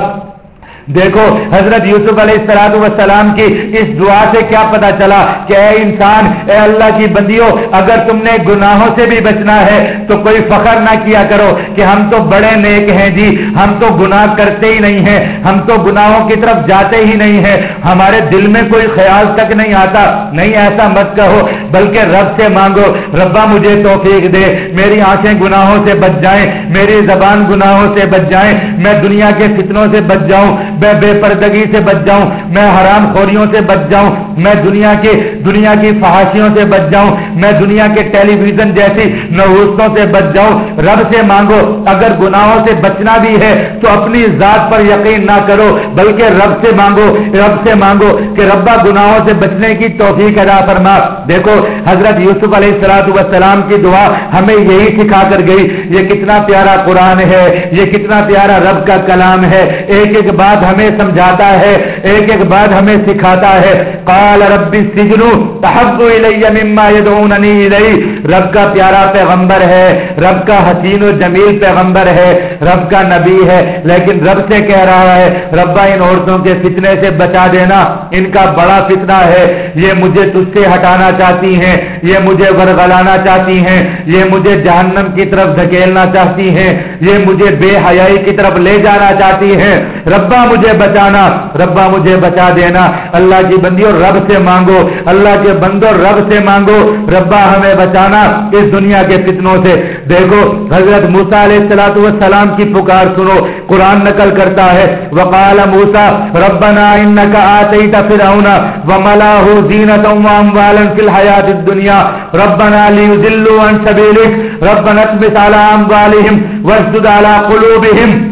دیکھو، حضرت یوسف علیہ السلام والسلام کی اس دعا سے کیا پتا چلا کہ اے انسان، اے اللہ کی بندیوں، اگر تم نے گناہوں سے بھی بچنا ہے تو کوئی فخر نہ کیا کرو کہ ہم تو بڑے نیک ہیں جی ہم تو گناہ کرتے ہی نہیں ہیں، ہم تو گناہوں کی طرف جاتے ہی نہیں ہیں۔ ہمارے دل میں کوئی خیال تک نہیں آتا۔ نہیں، ایسا مت کہو، بلکہ رب سے مانگو، ربا مجھے توفیق دے۔ میری آنکھیں گناہوں سے بچ جائیں، میری زبان گناہوں سے بچ جائیں، میں دنیا کے فتنوں سے بچ جاؤں۔ میں بے پردگی سے بچ جاؤں، میں حرام خوریوں سے بچ جاؤں، میں دنیا کے، دنیا کی فحاشیوں سے بچ جاؤں، میں دنیا کے ٹیلی ویژن جیسی نوستوں سے بچ جاؤں۔ رب سے مانگو، اگر گناہوں سے بچنا بھی ہے تو اپنی ذات پر یقین نہ کرو، بلکہ رب سے مانگو، رب سے مانگو کہ ربا گناہوں سے بچنے کی توفیق ادا فرما۔ دیکھو، حضرت یوسف علیہ السلاۃ والسلام کی دعا ہمیں یہی سکھا کر گئی، یہ کتنا پیارا قرآن ہے، یہ کتنا پیارا رب کا کلام ہے۔ ایک ایک بات ہمیں سمجھاتا ہے، ایک ایک بات ہمیں سکھاتا ہے۔ قال رب السجن تحب الی مما يدعوننی الی رب کا پیارا پیغمبر ہے، رب کا حسین و جمیل پیغمبر ہے، رب کا نبی ہے۔ لیکن رب سے کہہ رہا ہے، ربا ان عورتوں کے فتنے سے بچا دینا، ان کا بڑا فتنہ ہے۔ یہ مجھے تجھ سے ہٹانا چاہتی ہیں، یہ مجھے ورگلانا چاہتی ہیں، یہ مجھے جہنم کی طرف دھکیلنا چاہتی ہیں۔ یہ مجھے بے حیائی کی طرف لے جانا چاہتی ہیں۔ ربا مجھے بچانا، ربا مجھے بچا دینا۔ اللہ کی بندی اور رب سے مانگو۔ اللہ کے بندو رب سے مانگو۔ ربا ہمیں بچانا اس دنیا کے فتنوں سے۔ دیکھو، حضرت موسا علیہ السلاۃ والسلام کی پکار سنو۔ قرآن نقل کرتا ہے، وقال موسا ربنا انك آتيت فرعون وملاه زينة واموالا في الحياة الدنيا ربنا ليضلوا عن سبيلك ربنا اطمس على اموالهم واسجد على قلوبهم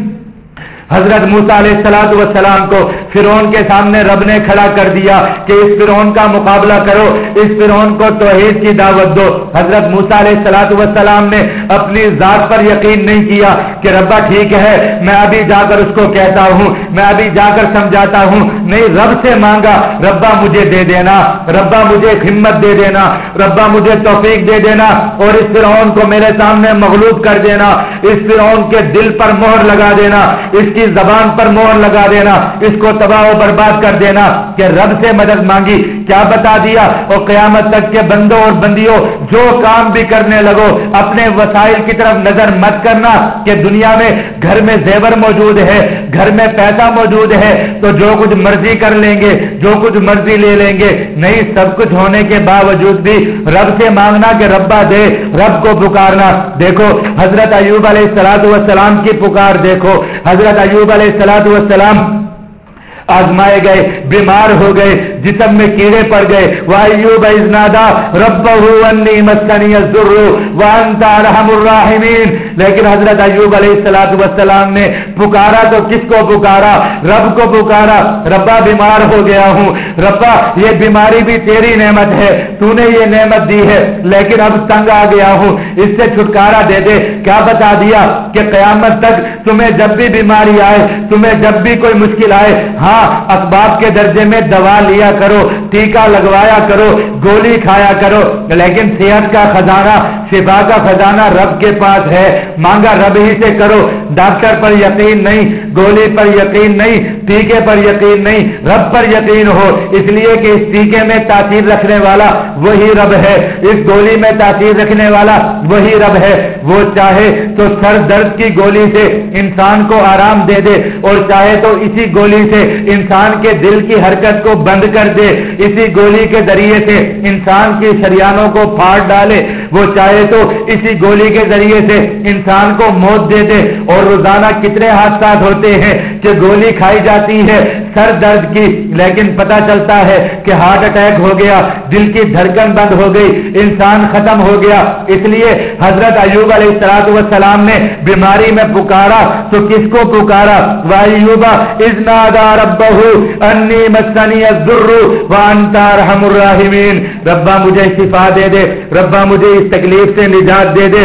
حضرت موسا علیہ السلاۃ والسلام کو فرعون کے سامنے رب نے کھڑا کر دیا کہ اس فرعون کا مقابلہ کرو، اس فرعون کو توحید کی دعوت دو۔ حضرت موسا علیہ السلاۃ والسلام نے اپنی ذات پر یقین نہیں کیا کہ ربا ٹھیک ہے، میں ابھی جا کر اس کو کہتا ہوں، میں ابھی جا کر سمجھاتا ہوں۔ نہیں، رب سے مانگا، ربا مجھے دے دینا، ربا مجھے ہمت دے دینا، ربا مجھے توفیق دے دینا اور اس فرعون کو میرے سامنے مغلوب کر دینا، اس فرعون کے دل پر مہر لگا دینا، اس کی زبان پر مہر لگا دینا، اس کو تباہ و برباد کر دینا کہ رب سے مدد مانگی، کیا بتا دیا؟ اور قیامت تک کے بندوں اور بندیوں جو کام بھی کرنے لگو، اپنے وسائل کی طرف نظر مت کرنا کہ دنیا میں گھر میں زیور موجود ہے، گھر میں پیسہ موجود ہے، تو جو کچھ مرضی کر لیں گے، جو کچھ مرضی لے لیں گے۔ نہیں، سب کچھ ہونے کے باوجود بھی رب سے مانگنا کہ ربا دے، رب کو پکارنا۔ دیکھو، حضرت ایوب علیہ السلاۃ والسلام کی پکار دیکھو۔ حضرت ایوب علیہ السلاۃ والسلام آزمائے گئے بیمار ہو گئے جسم میں کیڑے پڑ گئے۔ وایوب ازنادا رب انی مسنی الذر وانت ارحم الراحمین لیکن حضرت ایوب علیہ الصلوۃ والسلام نے پکارا تو کس کو پکارا؟ رب کو پکارا۔ ربا بیمار ہو گیا ہوں۔ ربا، یہ بیماری بھی تیری نعمت ہے۔ تو نے یہ نعمت دی ہے۔ لیکن اب تنگ آ گیا ہوں۔ اس سے چھٹکارا دے دے۔ کیا بتا دیا کہ قیامت تک تمہیں جب بھی بیماری آئے، تمہیں جب بھی کوئی مشکل آئے ہاں اسباب کے درجے میں دوا لیا کرو ٹیکا لگوایا کرو، گولی کھایا کرو، لیکن صحت کا خزانہ، شفا کا خزانہ رب کے پاس ہے، مانگا رب ہی سے کرو۔ ڈاکٹر پر یقین نہیں، گولی پر یقین نہیں ٹیکے پر یقین نہیں، رب پر یقین ہو۔ اس لیے کہ اس ٹیکے میں تاثیر رکھنے والا وہی رب ہے، اس گولی میں تاثیر رکھنے والا وہی رب ہے۔ وہ چاہے تو سر درد کی گولی سے انسان کو آرام دے دے، اور چاہے تو اسی گولی سے انسان کے دل کی حرکت کو بند کر دے۔ اسی گولی کے ذریعے سے انسان کی شریانوں کو پھاڑ ڈالے۔ وہ چاہے تو اسی گولی کے ذریعے سے انسان کو موت دے دے، اور روزانہ کتنے حادثات ہوتے ہیں کہ گولی کھائی جاتی ہے، سر درد کی، لیکن پتا چلتا ہے کہ ہارٹ اٹیک ہو گیا، دل کی دھڑکن بند ہو گئی، انسان ختم ہو گیا۔ اس لیے حضرت ایوب علیہ السلاط والسلام نے بیماری میں پکارا، تو کس کو پکارا؟ وایوبا ازنا ربہ، انی مسنی الذر وانت ارحم الراحمین۔ ربا مجھے شفا دے دے ربا مجھے اس تکلیف سے نجات دے دے۔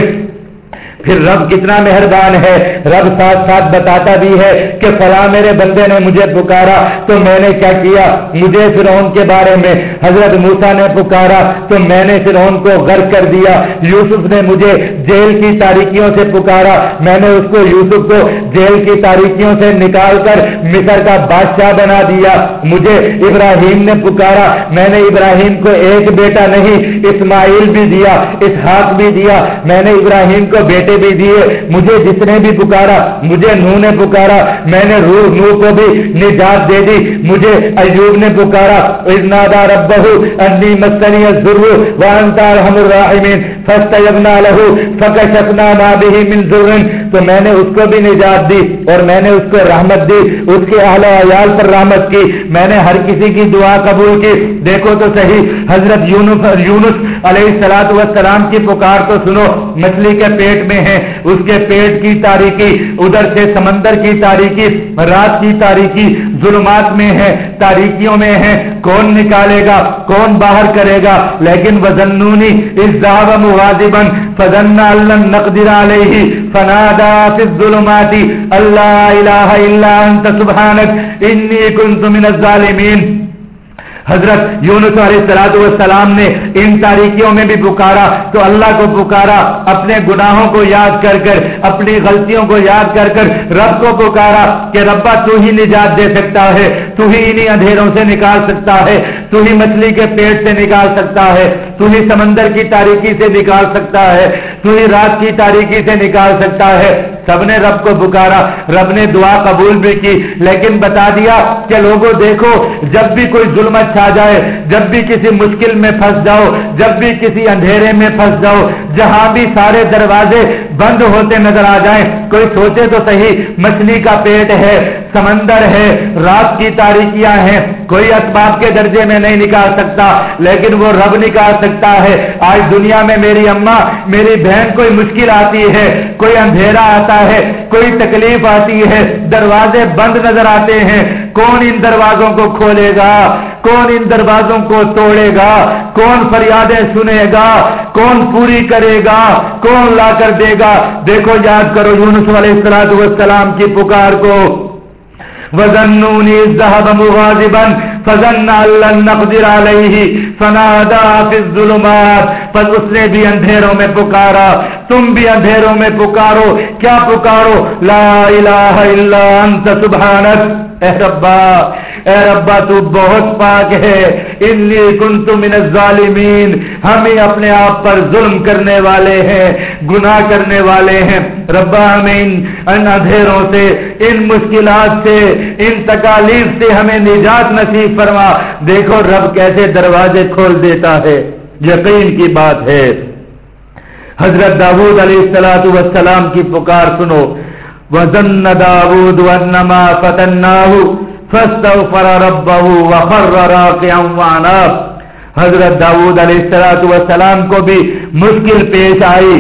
پھر رب کتنا مہربان ہے، رب ساتھ ساتھ بتاتا بھی ہے کہ فلاں میرے بندے نے مجھے پکارا تو میں نے کیا کیا؟ مجھے فرعون کے بارے میں۔ حضرت موسا نے پکارا تو میں نے فرعون کو غرق کر دیا۔ یوسف نے مجھے جیل کی تاریکیوں سے پکارا۔ میں نے اس کو، یوسف کو جیل کی تاریکیوں سے نکال کر مصر کا بادشاہ بنا دیا۔ مجھے ابراہیم نے پکارا۔ میں نے ابراہیم کو ایک بیٹا نہیں، اسماعیل بھی دیا، اسحاق بھی دیا۔ میں نے ابراہیم کو بیٹے پیسے بھی دیے، مجھے جس نے بھی پکارا، مجھے نو نے پکارا، میں نے روح نو کو بھی نجات دے دی، مجھے ایوب نے پکارا ازنادا رب انی مسنی ضرور وانتا الحم الراحمین، فاستجبنا له، فکشفنا ما به من ضر تو میں نے اس کو بھی نجات دی اور میں نے اس کو رحمت دی، اس کے اہل عیال پر رحمت کی۔ میں نے ہر کسی کی دعا قبول کی۔ دیکھو تو صحیح، حضرت یونس یونس علیہ السلاط وسلام کی پکار تو سنو، مچھلی کے پیٹ میں ہے، اس کے پیٹ کی تاریخی، ادھر سے سمندر کی تاریخی، رات کی تاریخی ظلمات میں ہے تاریخیوں میں ہے، کون نکالے گا، کون باہر کرے گا؟ لیکن وزنونی اس مواظبن فضن اللہ نقدر علیہ فنادا فی الظلمات اللہ الہ الا انت سبحانک انی کنت من الظالمین حضرت یونس علیہ سلاد والسلام نے ان تاریخیوں میں بھی پکارا تو اللہ کو پکارا، اپنے گناہوں کو یاد کر کر، اپنی غلطیوں کو یاد کر کر رب کو پکارا کہ ربا تو ہی نجات دے سکتا ہے۔ تو ہی انہیں اندھیروں سے نکال سکتا ہے، تو ہی مچھلی کے پیٹ سے نکال سکتا ہے، تو ہی سمندر کی تاریخی سے نکال سکتا ہے، تو ہی رات کی تاریخی سے نکال سکتا ہے۔ سب نے رب کو پکارا، رب نے دعا قبول بھی کی، لیکن بتا دیا کہ لوگوں دیکھو، جب بھی کوئی ظلمت چھا جائے، جب بھی کسی مشکل میں پھنس جاؤ، جب بھی کسی اندھیرے میں پھنس جاؤ، جہاں بھی سارے دروازے بند ہوتے نظر آ جائیں، کوئی سوچے تو صحیح، مچھلی کا پیٹ ہے، سمندر ہے، رات کی تاریخ تاریخیاں ہیں کوئی اسباب کے درجے میں نہیں نکال سکتا، لیکن وہ رب نکال سکتا ہے۔ آج دنیا میں میری اماں، میری بہن کوئی مشکل آتی ہے، کوئی اندھیرا آتا ہے، کوئی تکلیف آتی ہے۔ دروازے بند نظر آتے ہیں۔ کون ان دروازوں کو کھولے گا؟ کون ان دروازوں کو توڑے گا؟ کون فریادیں سنے گا؟ کون پوری کرے گا؟ کون لا کر دے گا؟ دیکھو، یاد کرو یونس علیہ السلام کی پکار کو۔ وظنوني ذهب مغاضبا فظن لن نقدر عليه فنادى في الظلمات پس اس نے بھی اندھیروں میں پکارا، تم بھی اندھیروں میں پکارو، کیا پکارو؟ لا الہ الا انت سبحانک۔ اے ربا اے ربا، تو بہت پاک ہے۔ انی کنت من الظالمین ہمیں اپنے آپ پر ظلم کرنے والے ہیں، گناہ کرنے والے ہیں۔ ربا، ہمیں ان اندھیروں سے، ان مشکلات سے، ان تکالیف سے ہمیں نجات نصیب فرما۔ دیکھو، رب کیسے دروازے کھول دیتا ہے۔ یقین کی بات ہے۔ حضرت داود علیہ السلاۃ والسلام کی پکار سنو۔ وزن داود وانما فتناه فاستغفر ربه وخر راكعا وعناب حضرت داود علیہ السلام والسلام کو بھی مشکل پیش آئی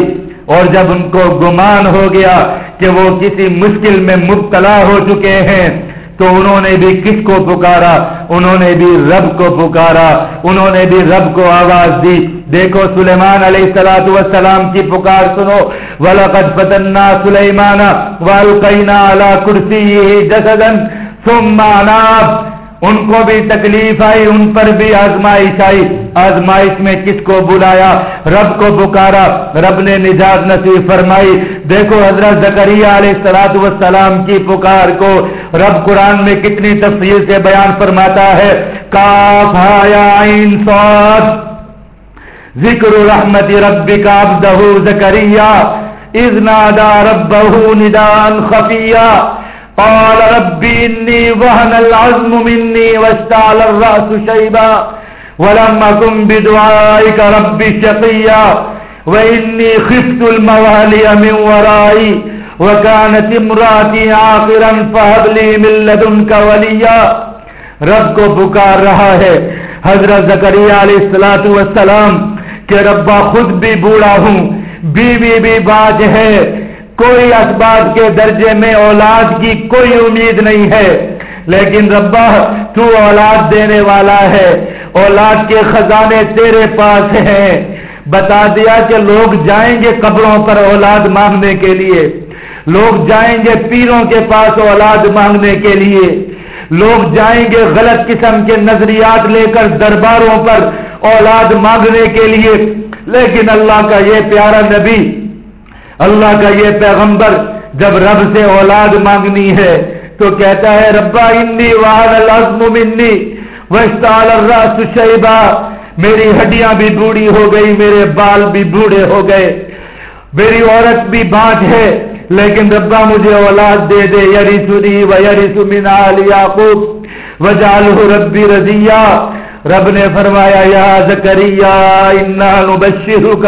اور جب ان کو گمان ہو گیا کہ وہ کسی مشکل میں مبتلا ہو چکے ہیں، تو انہوں نے بھی کس کو پکارا؟ انہوں نے بھی رب کو پکارا، انہوں نے بھی رب کو آواز دی۔ دیکھو سلیمان علیہ السلاۃ والسلام کی پکار سنو، وَلَقَدْ فَتَنَّا سُلَيْمَانَ وَالْقَيْنَا عَلَى كُرْسِيهِ جَسَدًا، ثُمَّ عَنَابٍ ان کو بھی تکلیف آئی، ان پر بھی آزمائش آئی۔ آزمائش میں کس کو بلایا؟ رب کو پکارا۔ رب نے نجات نصیب فرمائی۔ دیکھو حضرت زکریہ علیہ السلاط والسلام کی پکار کو۔ رب قرآن میں کتنی تفصیل سے بیان فرماتا ہے، کاف عین صاد۔ ذکر رحمت رب کا عبدہ زکریہ اذ نادا ربہ ندان خفیہ، قال ربي إني وهن العزم مني واشتعل الرأس شيبا ولم أكن بدعائك ربي شقيا وإني خفت الموالي من ورائي وكانت امراتي عاقرا فهب لي من لدنك وليا رب کو پکار رہا ہے حضرت زکریہ علیہ السلاۃ والسلام کہ ربا خود بھی بوڑھا ہوں، بیوی بھی باج ہے۔ کوئی اسباب کے درجے میں اولاد کی کوئی امید نہیں ہے۔ لیکن ربا، تو اولاد دینے والا ہے۔ اولاد کے خزانے تیرے پاس ہیں۔ بتا دیا کہ لوگ جائیں گے قبروں پر اولاد مانگنے کے لیے۔ لوگ جائیں گے پیروں کے پاس اولاد مانگنے کے لیے۔ لوگ جائیں گے غلط قسم کے نظریات لے کر درباروں پر اولاد مانگنے کے لیے۔ لیکن اللہ کا یہ پیارا نبی، اللہ کا یہ پیغمبر جب رب سے اولاد مانگنی ہے تو کہتا ہے، ربا انی العظم منی وشتال الراس شیبا۔ میری ہڈیاں بھی بوڑھی ہو گئی، میرے بال بھی بوڑھے ہو گئے۔ میری عورت بھی بانٹ ہے لیکن ربا مجھے اولاد دے دے یری سنی و یری سمنا یاقوب وجالہ ربی رضیا۔ رب نے فرمایا، یا زکریا، انا نبشرک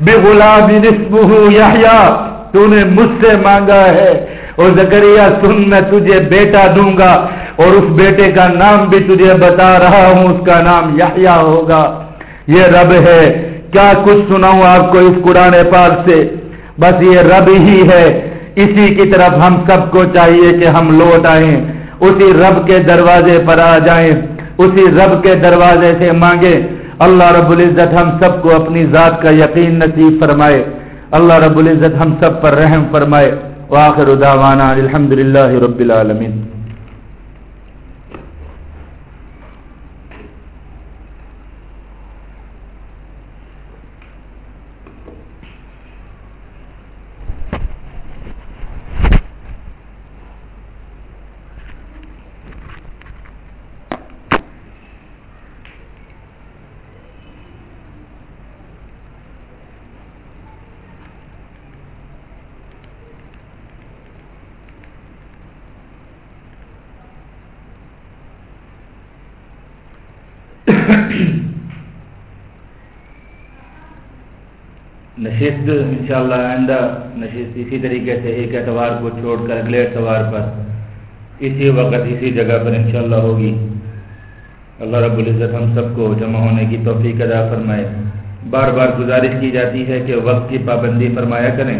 بغلام اسمہ یحییٰ تو نے مجھ سے مانگا ہے۔ اور زکریا، سن، میں تجھے بیٹا دوں گا۔ اور اس بیٹے کا نام بھی تجھے بتا رہا ہوں، اس کا نام یحییٰ ہوگا۔ یہ رب ہے۔ کیا کچھ سناؤں آپ کو اس قرآن پاک سے؟ بس یہ رب ہی ہے۔ اسی کی طرف ہم سب کو چاہیے کہ ہم لوٹ آئیں۔ اسی رب کے دروازے پر آ جائیں۔ اسی رب کے دروازے سے مانگے اللہ رب العزت ہم سب کو اپنی ذات کا یقین نصیب فرمائے۔ اللہ رب العزت ہم سب پر رحم فرمائے۔ واخر دعوانا الحمد للہ رب العالمین۔ نشست، انشاءاللہ آئندہ نشست اسی طریقے سے ایک اتوار کو چھوڑ کر اگلے اتوار پر اسی وقت اسی جگہ پر انشاءاللہ ہوگی۔ اللہ رب العزت ہم سب کو جمع ہونے کی توفیق ادا فرمائے۔ بار بار گزارش کی جاتی ہے کہ وقت کی پابندی فرمایا کریں۔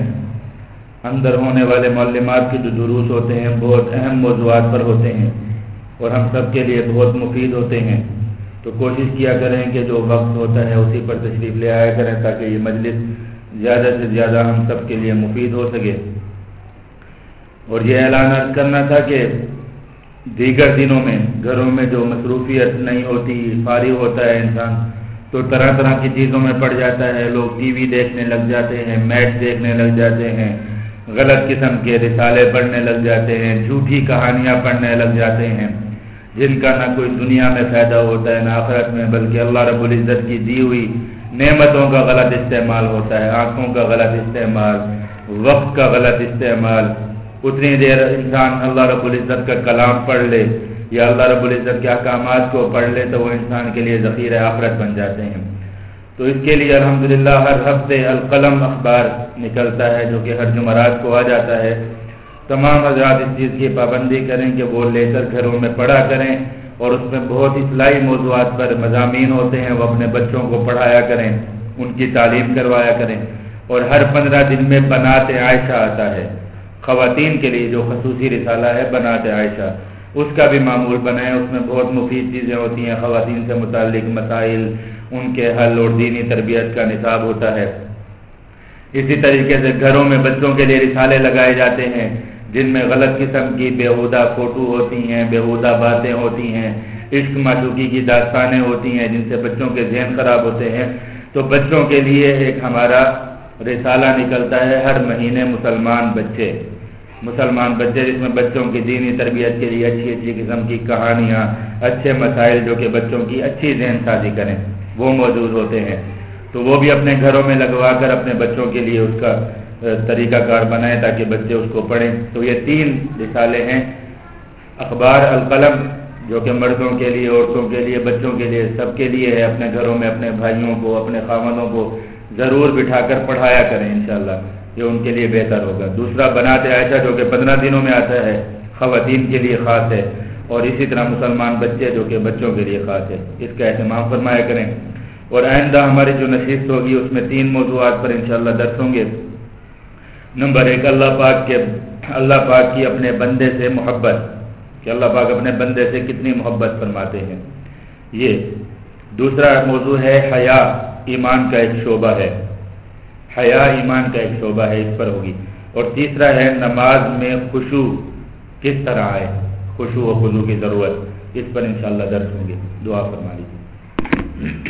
اندر ہونے والے معلومات کے جو دروس ہوتے ہیں، بہت اہم موضوعات پر ہوتے ہیں اور ہم سب کے لیے بہت مفید ہوتے ہیں۔ تو کوشش کیا کریں کہ جو وقت ہوتا ہے اسی پر تشریف لے آیا کریں تاکہ یہ مجلس زیادہ سے زیادہ ہم سب کے لیے مفید ہو سکے۔ اور یہ اعلان کرنا تھا کہ دیگر دنوں میں گھروں میں جو مصروفیت نہیں ہوتی، فارغ ہوتا ہے انسان، تو طرح طرح کی چیزوں میں پڑ جاتا ہے۔ لوگ ٹی وی دیکھنے لگ جاتے ہیں، میچ دیکھنے لگ جاتے ہیں، غلط قسم کے رسالے پڑھنے لگ جاتے ہیں جھوٹی کہانیاں پڑھنے لگ جاتے ہیں۔ جن کا نہ کوئی دنیا میں فائدہ ہوتا ہے، نہ آخرت میں، بلکہ اللہ رب العزت کی دی ہوئی نعمتوں کا غلط استعمال ہوتا ہے، آنکھوں کا غلط استعمال، وقت کا غلط استعمال۔ اتنی دیر انسان اللہ رب العزت کا کلام پڑھ لے یا اللہ رب العزت کے احکامات کو پڑھ لے تو وہ انسان کے لیے ذخیرہ آخرت بن جاتے ہیں۔ تو اس کے لیے الحمدللہ ہر ہفتے القلم اخبار نکلتا ہے جو کہ ہر جمعرات کو آ جاتا ہے۔ تمام حضرات اس چیز کی پابندی کریں کہ وہ لے کر گھروں میں پڑھا کریں۔ اور اس میں بہت اصلاحی موضوعات پر مضامین ہوتے ہیں، وہ اپنے بچوں کو پڑھایا کریں، ان کی تعلیم کروایا کریں۔ اور ہر پندرہ دن میں بنات عائشہ آتا ہے۔ خواتین کے لیے جو خصوصی رسالہ ہے، بنات عائشہ۔ اس کا بھی معمول بنائیں اس میں بہت مفید چیزیں ہوتی ہیں۔ خواتین سے متعلق مسائل، ان کے حل اور دینی تربیت کا نصاب ہوتا ہے۔ اسی طریقے سے گھروں میں بچوں کے لیے رسالے لگائے جاتے ہیں۔ جن میں غلط قسم کی بےحودہ فوٹو ہوتی ہیں بےحودہ باتیں ہوتی ہیں، عشق معشوقی کی داستانیں ہوتی ہیں جن سے بچوں کے ذہن خراب ہوتے ہیں۔ تو بچوں کے لیے ایک ہمارا رسالہ نکلتا ہے، ہر مہینے مسلمان بچے۔ مسلمان بچے جس میں بچوں کی دینی تربیت کے لیے اچھی اچھی قسم کی کہانیاں، اچھے مسائل جو کہ بچوں کی اچھی ذہن سازی کریں، وہ موجود ہوتے ہیں۔ تو وہ بھی اپنے گھروں میں لگوا کر اپنے بچوں کے لیے اس کا طریقہ کار بنائیں تاکہ بچے اس کو پڑھیں۔ تو یہ تین رسالے ہیں۔ اخبار القلم، جو کہ مردوں کے لیے، عورتوں کے لیے، بچوں کے لیے سب کے لیے ہے۔ اپنے گھروں میں، اپنے بھائیوں کو، اپنے خامدوں کو ضرور بٹھا کر پڑھایا کریں انشاءاللہ۔ یہ ان کے لیے بہتر ہوگا۔ دوسرا بناتے ایسا جو کہ پندرہ دنوں میں آتا ہے، خواتین کے لیے خاص ہے۔ اور اسی طرح مسلمان بچے، جو کہ بچوں کے لیے خاص ہے۔ اس کا اہتمام فرمایا کریں۔ اور آئندہ ہماری جو نشست ہوگی، اس میں تین موضوعات پر انشاءاللہ درس ہوں گے۔ نمبر ایک، اللہ پاک کے، اللہ پاک کی اپنے بندے سے محبت، کہ اللہ پاک اپنے بندے سے کتنی محبت فرماتے ہیں۔ یہ دوسرا موضوع ہے، حیا، ایمان کا ایک شعبہ ہے۔ حیا، ایمان کا ایک شعبہ ہے، اس پر ہوگی۔ اور تیسرا ہے، نماز میں خوشو کس طرح آئے؟ خوشو و خزو کی ضرورت، اس پر انشاءاللہ درس ہوں گے۔ دعا فرما لیجیے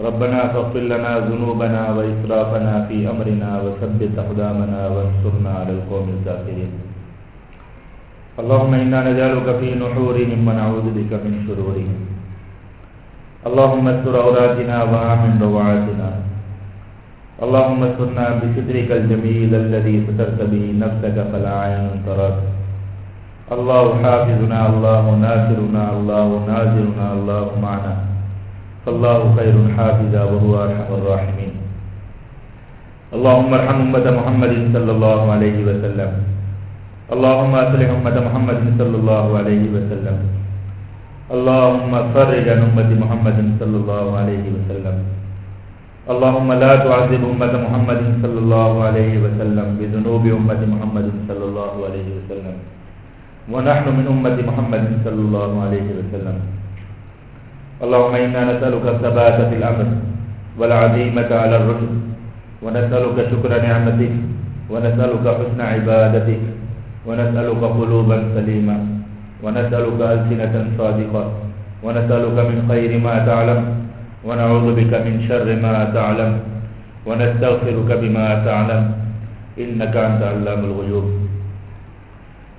ربنا فاغفر لنا ذنوبنا واسرافنا في امرنا وثبت اقدامنا وانصرنا على القوم الكافرين. اللهم إنا نجعلك في نحورهم ونعوذ بك من شرورهم. اللهم استر عوراتنا وآمن روعاتنا. اللهم استرنا بسترك الجميل الذي سترت به نفسك فلا عين تراك. الله حافظنا، الله ناصرنا، الله نازلنا الله معنا. فالله خير حافظا وهو أرحم الراحمين. اللهم ارحم أمة محمد صلى الله عليه وسلم. اللهم اصلح امه محمد صلى الله عليه وسلم. اللهم فرج عن امه محمد صلى الله عليه وسلم. اللهم لا تعذب امه محمد صلى الله عليه وسلم بذنوب امه محمد صلى الله عليه وسلم. ونحن من امه محمد صلى الله عليه وسلم. اللهم إنا نسألك الثبات في الأمر والعزيمة على الرشد ونسألك شكر نعمتك ونسألك حسن عبادتك ونسألك قلوبا سليما ونسألك ألسنة صادقة ونسألك من خير ما تعلم ونعوذ بك من شر ما تعلم ونستغفرك بما تعلم إنك أنت علام الغيوب.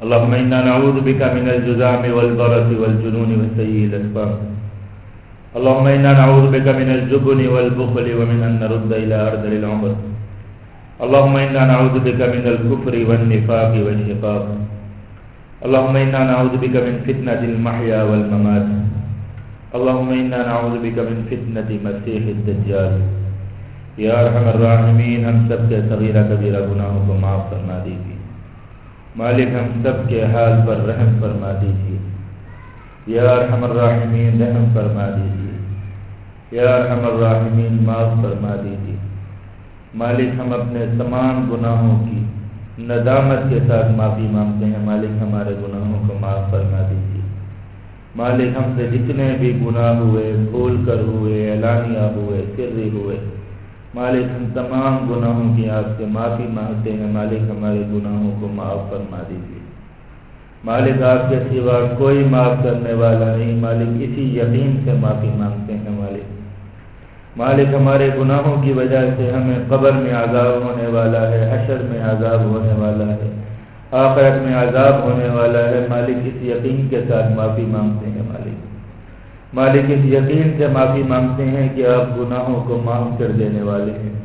اللهم إنا نعوذ بك من الجزام والبرس والجنون والسيء الأسباب. اللهم إنا نعوذ بك من الجبن والبخل ومن أن نرد إلى أرض العمر. اللهم إنا نعوذ بك من الكفر والنفاق والشقاق اللهم إنا نعوذ بك من فتنة المحيا والممات. اللهم إنا نعوذ بك من فتنة مسيح الدجال. یا ارحم الراحمین ہم سب کے صغیرہ کبیرہ گناہوں کو معاف فرما دیجیے. مالک ہم سب کے حال پر رحم فرما دیجیے. یا ارحم الراحمین، رحم فرما دیجیے یا ارحم الراحمین، معاف فرما دیجیے مالک ہم اپنے تمام گناہوں کی ندامت کے ساتھ معافی مانگتے ہیں۔ مالک ہمارے گناہوں کو معاف فرما دیجیے مالک ہم سے جتنے بھی گناہ ہوئے بھول کر ہوئے، اعلانیہ ہوئے سری ہوئے، مالک ہم تمام گناہوں کی آپ سے معافی مانگتے ہیں۔ مالک ہمارے گناہوں کو معاف فرما دیجیے مالک آپ کے سوا کوئی معاف کرنے والا نہیں۔ مالک اسی یقین سے معافی مانگتے ہیں مالک۔ مالک ہمارے گناہوں کی وجہ سے ہمیں قبر میں عذاب ہونے والا ہے، حشر میں عذاب ہونے والا ہے، آخرت میں عذاب ہونے والا ہے۔ مالک اس یقین کے ساتھ معافی مانگتے ہیں مالک۔ مالک اس یقین سے معافی مانگتے ہیں کہ آپ گناہوں کو معاف کر دینے والے ہیں۔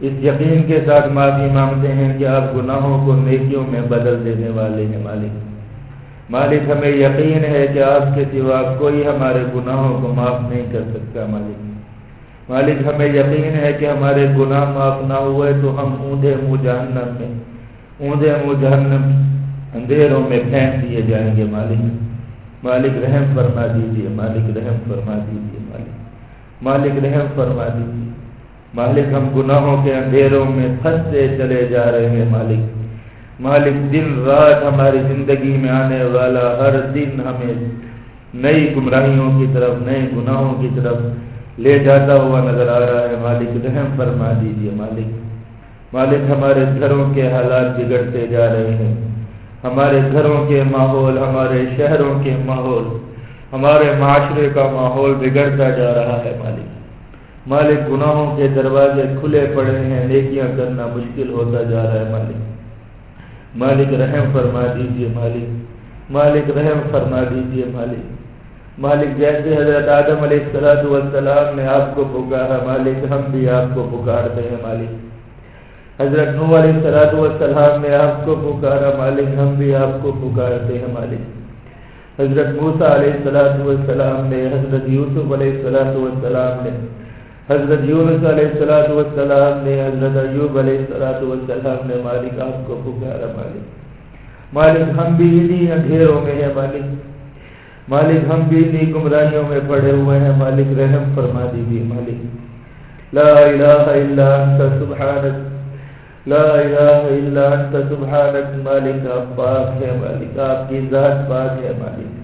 اس یقین کے ساتھ معافی مانگتے ہیں کہ آپ گناہوں کو نیکیوں میں بدل دینے والے ہیں مالک۔ مالک، ہمیں یقین ہے کہ آپ کے سوا کوئی ہمارے گناہوں کو معاف نہیں کر سکتا مالک۔ مالک، ہمیں یقین ہے کہ ہمارے گناہ معاف نہ ہوئے تو ہم اونھے منہ جہنم میں اونھے منہ جہنم اندھیروں میں پھینک دیے جائیں گے مالک۔ مالک، رحم فرما دیجیے مالک، رحم فرما دیجیے مالک۔ مالک، رحم فرما دیجیے مالک ہم گناہوں کے اندھیروں میں پھنستے چلے جا رہے ہیں مالک۔ مالک، دن رات ہماری زندگی میں آنے والا ہر دن ہمیں نئی گمراہیوں کی طرف، نئے گناہوں کی طرف لے جاتا ہوا نظر آ رہا ہے۔ مالک، رحم فرما دیجیے مالک۔ مالک، ہمارے گھروں کے حالات بگڑتے جا رہے ہیں۔ ہمارے گھروں کے ماحول، ہمارے شہروں کے ماحول، ہمارے معاشرے کا ماحول بگڑتا جا رہا ہے مالک۔ مالک گناہوں کے دروازے کھلے پڑے ہیں، نیکیاں کرنا مشکل ہوتا جا رہا ہے مالک۔ مالک رحم فرما دیجیے مالک۔ مالک رحم فرما دیجیے مالک۔ مالک جیسے حضرت آدم علیہ السلام والسلام نے آپ کو پکارا، مالک ہم بھی آپ کو پکارتے ہیں مالک۔ حضرت نو علیہ السلام والسلام نے آپ کو پکارا، مالک ہم بھی آپ کو پکارتے ہیں مالک۔ حضرت موسیٰ علیہ السلام والسلام نے، حضرت یوسف علیہ السلام والسلام نے حضرت یونس علیہ السلام والسلام نے حضرت ایوب علیہ السلام والسلام نے مالک آپ کو پکارا مالک۔ مالک ہم بھی انہیں اندھیروں میں ہیں مالک۔ مالک ہم بھی انہیں گمراہیوں میں پڑے ہوئے ہیں۔ مالک رحم فرما دیجیے مالک۔ لا الہ الا انت سبحانک۔ لا الہ الا انت سبحانک۔ مالک آپ پاک ہے مالک آپ کی ذات پاک ہے مالک۔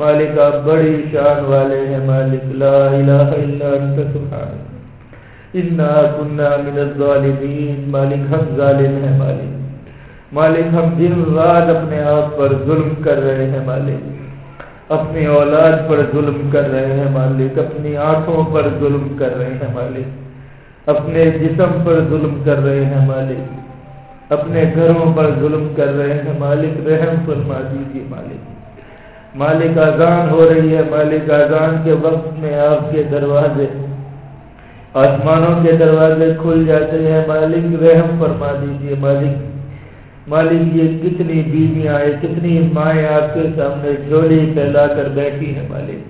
مالک آپ بڑی شان والے ہیں، مالک لا الہ الا انت سبحانک انا من الظالمین، مالک ہم ظالم ہیں، مالک۔ مالک ہم دن رات اپنے آپ پر ظلم کر رہے ہیں، مالک۔ اپنی اولاد پر ظلم کر رہے ہیں، مالک۔ اپنی آنکھوں پر ظلم کر رہے ہیں، مالک۔ اپنے جسم پر ظلم کر رہے ہیں، مالک۔ اپنے گھروں پر ظلم کر رہے ہیں، مالک۔ رحم فرما دیجیے مالک۔ مالک آزان ہو رہی ہے، مالک آزان کے وقت میں آپ کے دروازے، آسمانوں کے دروازے کھل جاتے ہیں۔ مالک رحم فرما دیجیے مالک مالک یہ کتنی بیویاں ہیں، کتنی مائیں آپ کے سامنے جھولی پھیلا کر بیٹھی ہیں، مالک۔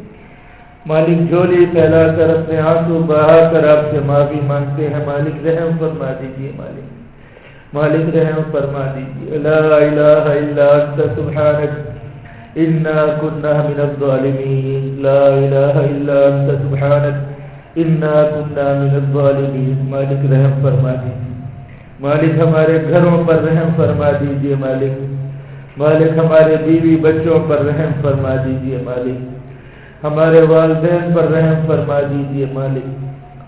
مالک جھولی پھیلا کر اپنے آنسو بہا کر آپ سے معافی مانگتے ہیں۔ مالک رحم فرما دیجیے مالک۔ مالک رحم فرما دیجیے لا الہ الا انت، سبحانک۔ انا کننا من الظالمین لا الہ الا انت سبحانک انا کننا من الظالمین مالک رحم فرما دیجیے. مالک ہمارے گھروں پر رحم فرما دیجیے مالک. مالک ہمارے بیوی بچوں پر رحم فرما دیجیے مالک. ہمارے والدین پر رحم فرما دیجیے مالک.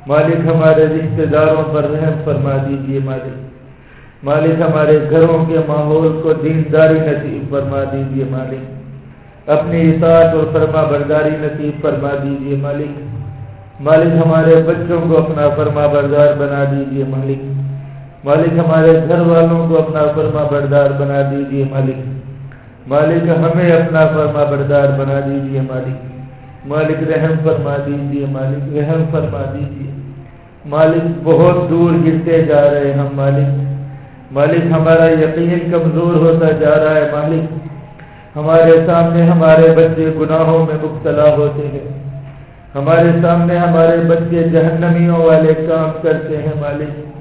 مالک ہمارے رشتہ داروں پر رحم فرما دیجیے مالک. مالک ہمارے گھروں کے ماحول کو دینداری نصیب فرما دیجیے مالک. اپنی اطاعت اور فرما برداری نصیب فرما دیجیے مالک۔ مالک ہمارے بچوں کو اپنا فرما بردار بنا دیجیے مالک۔ مالک ہمارے گھر والوں کو اپنا فرما بردار بنا دیجیے مالک۔ مالک ہمیں اپنا فرما بردار بنا دیجیے مالک۔ مالک رحم فرما دیجیے مالک، رحم فرما دیجیے مالک بہت دور گرتے جا رہے ہم مالک۔ مالک ہمارا یقین کمزور ہوتا جا رہا ہے مالک۔ ہمارے سامنے ہمارے بچے گناہوں میں مبتلا ہوتے ہیں۔ ہمارے سامنے ہمارے بچے جہنمیوں والے کام کرتے ہیں مالک۔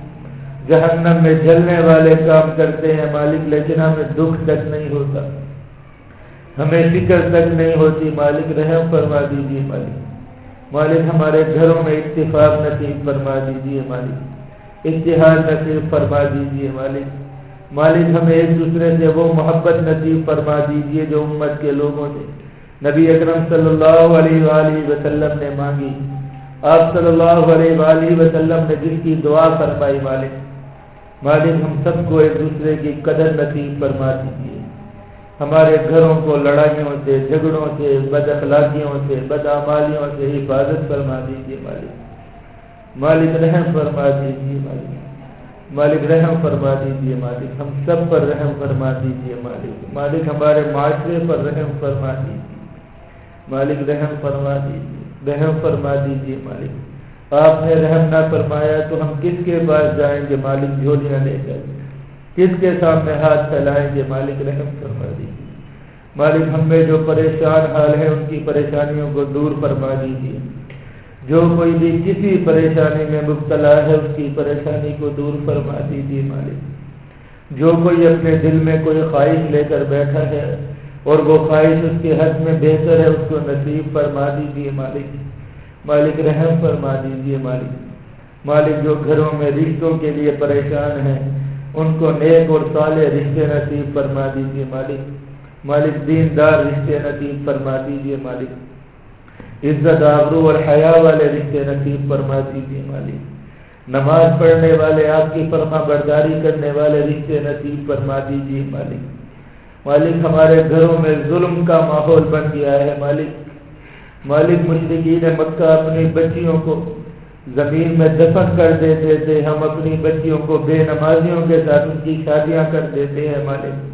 جہنم میں جلنے والے کام کرتے ہیں مالک، لیکن ہمیں دکھ تک نہیں ہوتا۔ ہمیں فکر تک نہیں ہوتی۔ مالک، رحم فرما دیجیے مالک۔ مالک، ہمارے گھروں میں اتفاق نصیب فرما دیجیے مالک۔ اتحاد نصیب فرما دیجیے مالک۔ مالک ہمیں ایک دوسرے سے وہ محبت نصیب فرما دیجیے جو امت کے لوگوں نے نبی اکرم صلی اللہ علیہ وآلہ وسلم نے مانگی۔ آپ صلی اللہ علیہ وآلہ وسلم نے جس کی دعا فرمائی، مالک۔ مالک، ہم سب کو ایک دوسرے کی قدر نصیب فرما دیجیے ہمارے گھروں کو لڑائیوں سے، جھگڑوں سے بد اخلاقیوں سے بدعمالیوں سے حفاظت فرما دیجیے مالک۔ مالک رحم فرما دیجیے مالک۔ مالک رحم فرما دیجیے مالک، ہم سب پر رحم فرما دیجیے مالک۔ مالک ہمارے معاشرے پر رحم فرما دیجیے مالک رحم فرما دیجیے رحم فرما دیجیے مالک۔ آپ نے رحم نہ فرمایا تو ہم کس کے پاس جائیں گے؟ مالک جھولیاں لے کر۔ کس کے سامنے ہاتھ پھیلائیں گے؟ مالک رحم فرما دیجیے مالک ہم میں جو پریشان حال ہے ان کی پریشانیوں کو دور فرما دیجیے جو کوئی بھی کسی پریشانی میں مبتلا ہے، اس کی پریشانی کو دور فرما دیجیے مالک۔ جو کوئی اپنے دل میں کوئی خواہش لے کر بیٹھا ہے اور وہ خواہش اس کے حد میں بہتر ہے، اس کو نصیب فرما دیجیے مالک۔ مالک رحم فرما دیجیے مالک۔ مالک جو گھروں میں رشتوں کے لیے پریشان ہیں، ان کو نیک اور صالح رشتے نصیب فرما دیجیے مالک۔ مالک دیندار رشتے نصیب فرما دیجیے مالک۔ عزت، آبرو اور حیا والے رشتے نصیب فرما دیجیے مالک۔ نماز پڑھنے والے، آپ کی فرما برداری کرنے والے رشتے نصیب فرما دیجیے مالک۔ مالک، ہمارے گھروں میں ظلم کا ماحول بن گیا ہے، مالک۔ مالک مشرقین مکہ اپنی بچیوں کو زمین میں دفن کر دیتے تھے، ہم اپنی بچیوں کو بے نمازیوں کے ساتھ ان کی شادیاں کر دیتے ہیں، مالک۔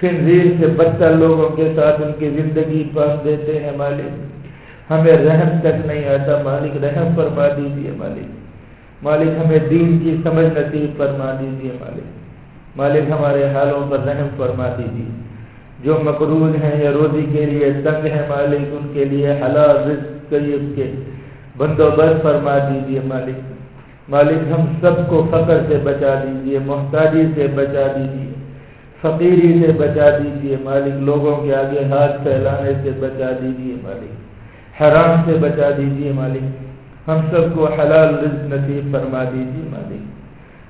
پھر زیر سے بدتر لوگوں کے ساتھ ان کی زندگی پاس دیتے ہیں، مالک۔ ہمیں رحم تک نہیں آتا، مالک رحم فرما دیجیے مالک۔ مالک ہمیں دین کی سمجھ نصیب فرما دیجیے مالک۔ مالک ہمارے حالوں پر رحم فرما دیجیے جو مقروض ہیں یا روزی کے لیے تنگ ہیں مالک، ان کے لیے حلال رزق قریب کے بندوبست فرما دیجیے مالک۔ مالک ہم سب کو فقر سے بچا دیجیے محتاجی سے بچا دیجیے فقیری سے بچا دیجیے مالک لوگوں کے آگے ہاتھ پھیلانے سے بچا دیجیے مالک۔ حرام سے بچا دیجیے مالک۔ ہم سب کو حلال رزق نصیب فرما دیجیے مالک۔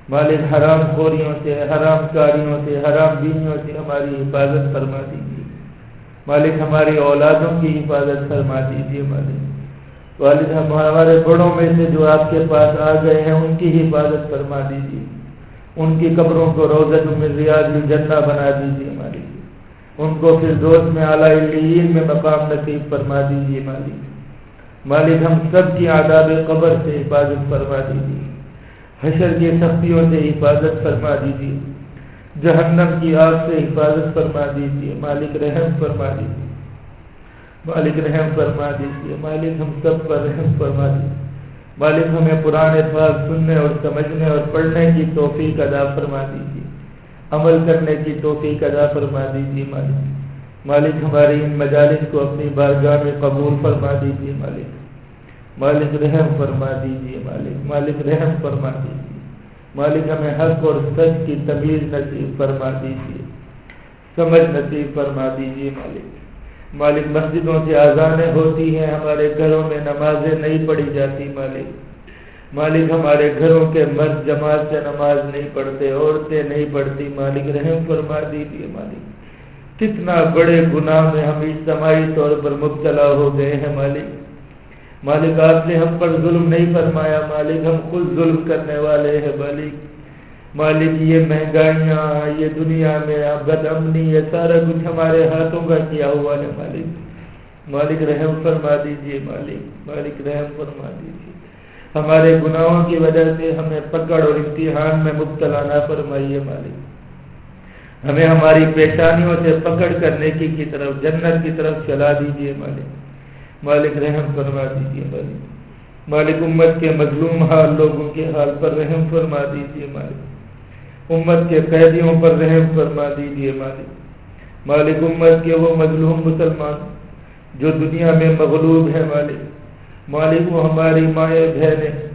مالک حرام خوریوں سے، حرام کاریوں سے، حرام بینیوں سے ہماری حفاظت فرما دیجیے مالک ہماری اولادوں کی حفاظت فرما دیجیے مالک۔ والد ہمارے بڑوں میں سے جو آپ کے پاس آ گئے ہیں، ان کی حفاظت فرما دیجیے ان کی قبروں کو روزت میں ریاض الجنہ بنا دیجیے مالک۔ ان کو پھر دوست میں اعلیٰ میں مقام نصیب فرما دیجیے مالک۔ مالک، ہم سب کی آداب قبر سے حفاظت فرما دیجیے حشر کی سختیوں سے حفاظت فرما دیجیے جہنم کی آگ سے حفاظت فرما دیجیے مالک، رحم فرما دیجیے مالک، رحم فرما دیجیے مالک، ہم سب پر رحم فرما دیجیے مالک، ہمیں پرانے پاک سننے اور سمجھنے اور پڑھنے کی توفیق ادا فرما دیجیے عمل کرنے کی توفیق ادا فرما دیجیے مالک۔ مالک ہماری ان مجالس کو اپنی بارگاہ میں قبول فرما دیجیے مالک۔ مالک رحم فرما دیجیے مالک۔ مالک رحم فرما دیجیے۔ مالک ہمیں حق اور سچ کی تمیز نصیب فرما دیجیے۔ سمجھ نصیب فرما دیجیے مالک۔ مالک مسجدوں سے آزانیں ہوتی ہیں، ہمارے گھروں میں نمازیں نہیں پڑھی جاتی مالک۔ مالک ہمارے گھروں کے مرد جماعت سے نماز نہیں پڑھتے، عورتیں نہیں پڑھتی، مالک رحم فرما دیجیے مالک۔ کتنا بڑے گناہ میں ہم اجتماعی طور پر مبتلا ہو گئے ہیں مالک۔ مالک، آپ نے ہم پر ظلم نہیں فرمایا۔ مالک، ہم خود ظلم کرنے والے ہیں مالک۔ مالک، یہ مہنگائیاں، یہ دنیا میں بد امنی، یہ سارا کچھ ہمارے ہاتھوں کا کیا ہوا ہے مالک۔ مالک، رحم فرما دیجیے مالک۔ مالک، رحم فرما دیجیے۔ ہمارے گناہوں کی وجہ سے ہمیں پکڑ اور امتحان میں مبتلا نہ فرمائیے مالک۔ ہمیں ہماری پیشانیوں سے پکڑ کرنے کی طرف، جنت کی طرف چلا دیجیے مالک۔ مالک رحم فرما دیجیے مالک۔ مالک امت کے مظلوم حال، لوگوں کے حال پر رحم فرما دیجیے مالک۔ امت کے قیدیوں پر رحم فرما دیجیے مالک۔ مالک امت کے وہ مظلوم مسلمان جو دنیا میں مغلوب ہے مالک۔ مالک وہ ہماری مائیں بہنیں،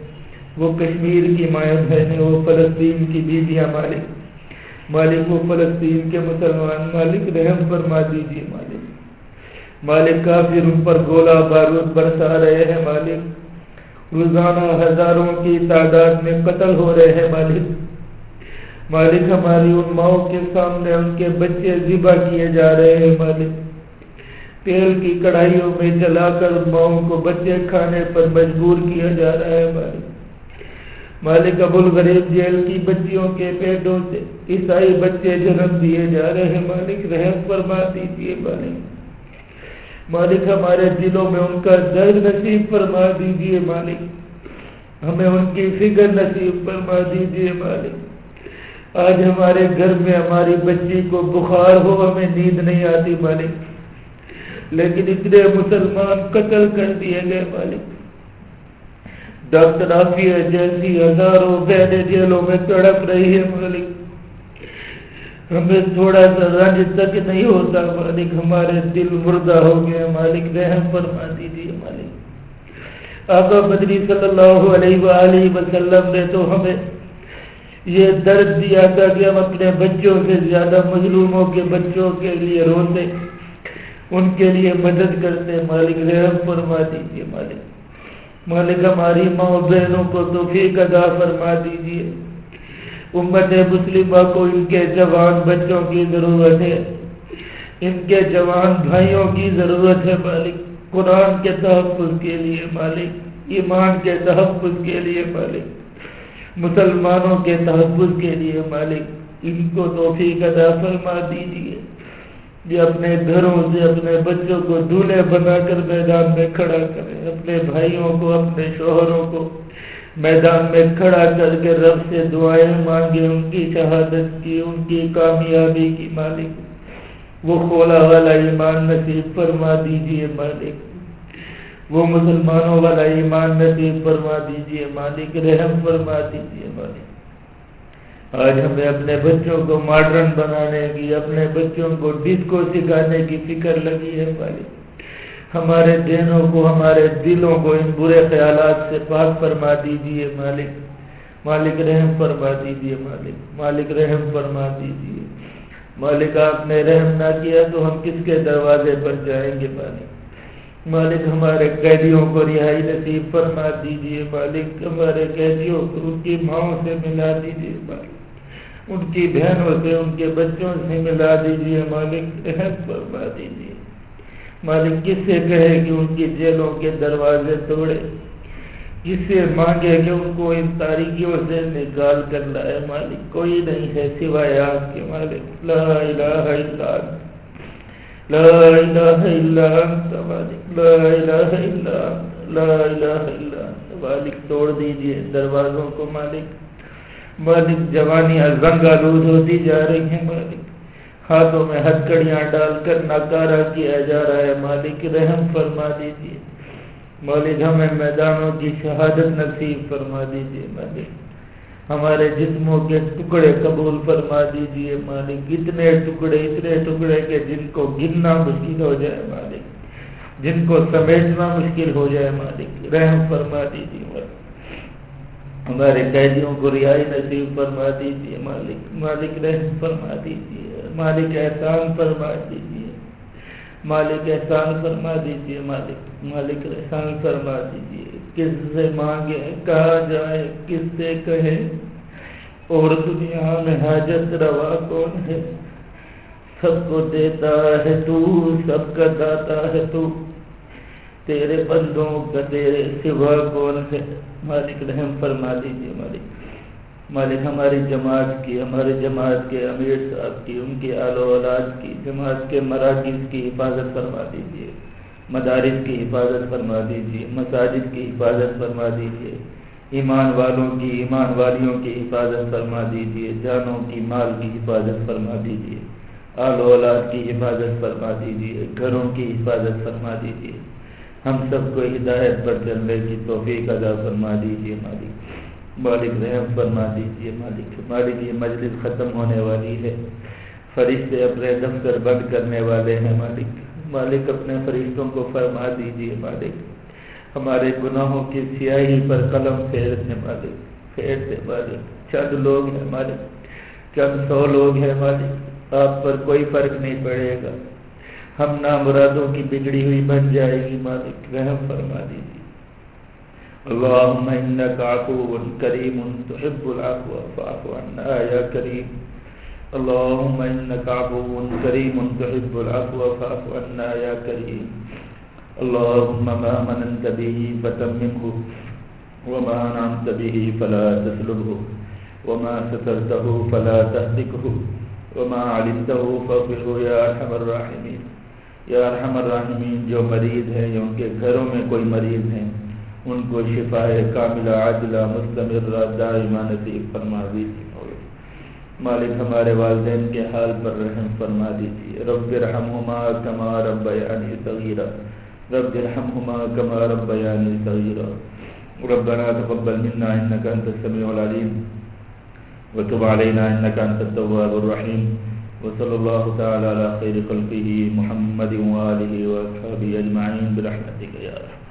وہ کشمیر کی مائیں بہنیں، وہ فلسطین کی بیویاں مالک۔ مالک وہ فلسطین کے مسلمان مالک، رحم فرما دیجیے مالک۔ مالک کافر ان پر گولا بارود برسا رہے ہیں مالک۔ روزانہ ہزاروں کی تعداد میں قتل ہو رہے ہیں مالک۔ مالک ہماری ان ماؤں کے سامنے ان کے بچے ذبح کیے جا رہے ہیں مالک۔ تیل کی کڑھائیوں میں جلا کر ماؤں کو بچے کھانے پر مجبور کیا جا رہا ہے مالک۔ مالک ابو الغریب جیل کی بچیوں کے پیٹوں سے عیسائی بچے جنم دیے جا رہے ہیں۔ مالک رحم فرما دیجیے مالک۔ مالک ہمارے دلوں میں ان کا درد نصیب فرما دیجیے مالک۔ ہمیں ان کی فکر نصیب فرما دیجیے مالک۔ آج ہمارے گھر میں ہماری بچی کو بخار ہو، ہمیں نیند نہیں آتی مالک۔ لیکن اتنے مسلمان قتل کر دیے گئے مالک۔ ڈاکٹر آفیہ جیسی ہزاروں بہنیں جیلوں میں تڑپ رہی ہے مالک۔ ہمیں تھوڑا سا رنج تک نہیں ہوتا مالک، ہمارے دل مردہ ہو گیا مالک، رحم فرما دیجیے مالک۔ آقا بدری صلی اللہ علیہ وآلہ وسلم نے تو ہمیں یہ درد دیا تھا کہ ہم اپنے بچوں سے زیادہ مظلوموں کے بچوں کے لیے روتے۔ ان کے لیے مدد کرتے مالک رحم فرما دیجیے مالک۔ مالک ہماری ماں و بہنوں کو توفیق ادا فرما دیجیے امت مسلمہ کو ان کے جوان بچوں کی ضرورت ہے۔ ان کے جوان بھائیوں کی ضرورت ہے، مالک۔ قرآن کے تحفظ کے لیے، مالک۔ ایمان کے تحفظ کے لیے، مالک۔ مسلمانوں کے تحفظ کے لیے، مالک۔ ان کو توفیق ادا فرما دیجیے یہ اپنے گھروں سے اپنے بچوں کو دولہے بنا کر میدان میں کھڑا کریں اپنے بھائیوں کو، اپنے شوہروں کو میدان میں کھڑا کر کے رب سے دعائیں مانگے، ان کی شہادت کی، ان کی کامیابی کی مالک، وہ کھولا والا ایمان نصیب فرما دیجیے مالک، وہ مسلمانوں والا ایمان نصیب فرما دیجیے مالک، رحم فرما دیجیے مالک۔ آج ہمیں اپنے بچوں کو ماڈرن بنانے کی، اپنے بچوں کو ڈسکو سکھانے کی فکر لگی ہے مالک ہمارے دینوں کو، ہمارے دلوں کو ان برے خیالات سے پاک فرما دیجیے مالک۔ مالک رحم فرما دیجیے مالک۔ مالک رحم فرما دیجیے مالک آپ نے رحم نہ کیا تو ہم کس کے دروازے پر جائیں گے مالک مالک ہمارے قیدیوں کو رہائی نصیب فرما دیجیے مالک۔ ہمارے قیدیوں کو ان کی ماؤں سے ملا دیجیے مالک۔ ان کی بہنوں سے ان کے بچوں سے ملا دیجیے مالک رحم فرما دیجیے مالک کس سے کہے کہ ان کی جیلوں کے دروازے توڑے؟ جس سے مانگے کہ ان کو ان تاریخیوں سے نکال کر لائے؟ مالک کوئی نہیں ہے سوائے آپ کے مالک۔ لا الہ الا لا الہ الا انت مالک۔ لا الہ الا انت۔ لا الہ الا انت۔ مالک توڑ دیجیے دروازوں کو مالک۔ مالک جوانی زنگ آلود ہوتی جا رہی ہیں مالک۔ ہاتھوں میں ہتکڑیاں ڈال کر ناکارا کیا جا رہا ہے۔ مالک رحم فرما دیجیے مالک ہمیں میدانوں کی شہادت نصیب فرما دیجیے مالک ہمارے جسموں کے ٹکڑے قبول فرما دیجیے مالک اتنے ٹکڑے اتنے ٹکڑے کے جن کو گننا مشکل ہو جائے۔ مالک جن کو سمیٹنا مشکل ہو جائے۔ مالک رحم فرما دیجیے مالک ہمارے قیدیوں کو رہائی نصیب فرما دیجیے مالک مالک رحم فرما دیجیے مالک احسان فرما دیجیے مالک احسان فرما دیجیے مالک مالک احسان فرما دیجیے کس سے مانگے کہا جائے، کس سے کہے؟ اور دنیا میں حاجت روا کون ہے؟ سب کو دیتا ہے تو، سب کا داتا ہے تو۔ تیرے بندوں کا تیرے سوا کون ہے؟ مالک رحم فرما دیجیے مالک۔ مالک ہماری جماعت کی ہماری جماعت کے امیر صاحب کی، ان کی آل و اولاد کی، جماعت کے مراکز کی حفاظت فرما دیجیے مدارس کی حفاظت فرما دیجیے مساجد کی حفاظت فرما دیجیے ایمان والوں کی، ایمان والیوں کی حفاظت فرما دیجیے جانوں کی، مال کی حفاظت فرما دیجیے آل و اولاد کی حفاظت فرما دیجیے گھروں کی حفاظت فرما دیجیے ہم سب کو ہدایت پر چلنے کی توفیق ادا فرما دیجیے مالک۔ مالک رحم فرما دیجیے مالک۔ مالک، یہ مجلس ختم ہونے والی ہے۔ فرشتے اپنے دفتر بند کرنے والے ہیں مالک۔ مالک اپنے فرشتوں کو فرما دیجیے مالک۔ ہمارے گناہوں کی سیاہی پر قلم پھیرنے مالک۔ پھیرتے مالک۔ چند لوگ ہیں مالک۔ چند سو لوگ ہیں مالک۔ آپ پر کوئی فرق نہیں پڑے گا۔ ہم نامرادوں کی بگڑی ہوئی بن جائے گی، مالک رحم فرما دیجیے۔ اللهم إنك عفو كريم تحب العفو، فاعف عنا يا كريم اللهم إنك عفو كريم تحب العفو، فاعف عنا يا كريم اللهم ما مننت به فتممه وما أنعمت به فلا تسلبه وما سترته فلا تهتكه وما علمته فاغفره يا أرحم الراحمين۔ یا ارحم الراحمین، جو مریض ہیں یا ان کے گھروں میں کوئی مریض ہیں، ان کو شفا کاملہ، عادلہ مستمر دائمہ نصیب فرما دیجیے مالک ہمارے والدین کے حال پر رحم فرما دیجیے رب رحمہما کما رب یعنی صغیرہ رب رحمہما کما رب یعنی صغیرہ ربنا تقبل منا انك انت السميع العليم وتب علينا انك انت التواب الرحيم وصلى الله تعالى على خير خلقه محمد وآله وأصحابه أجمعين برحمتك يا رحمة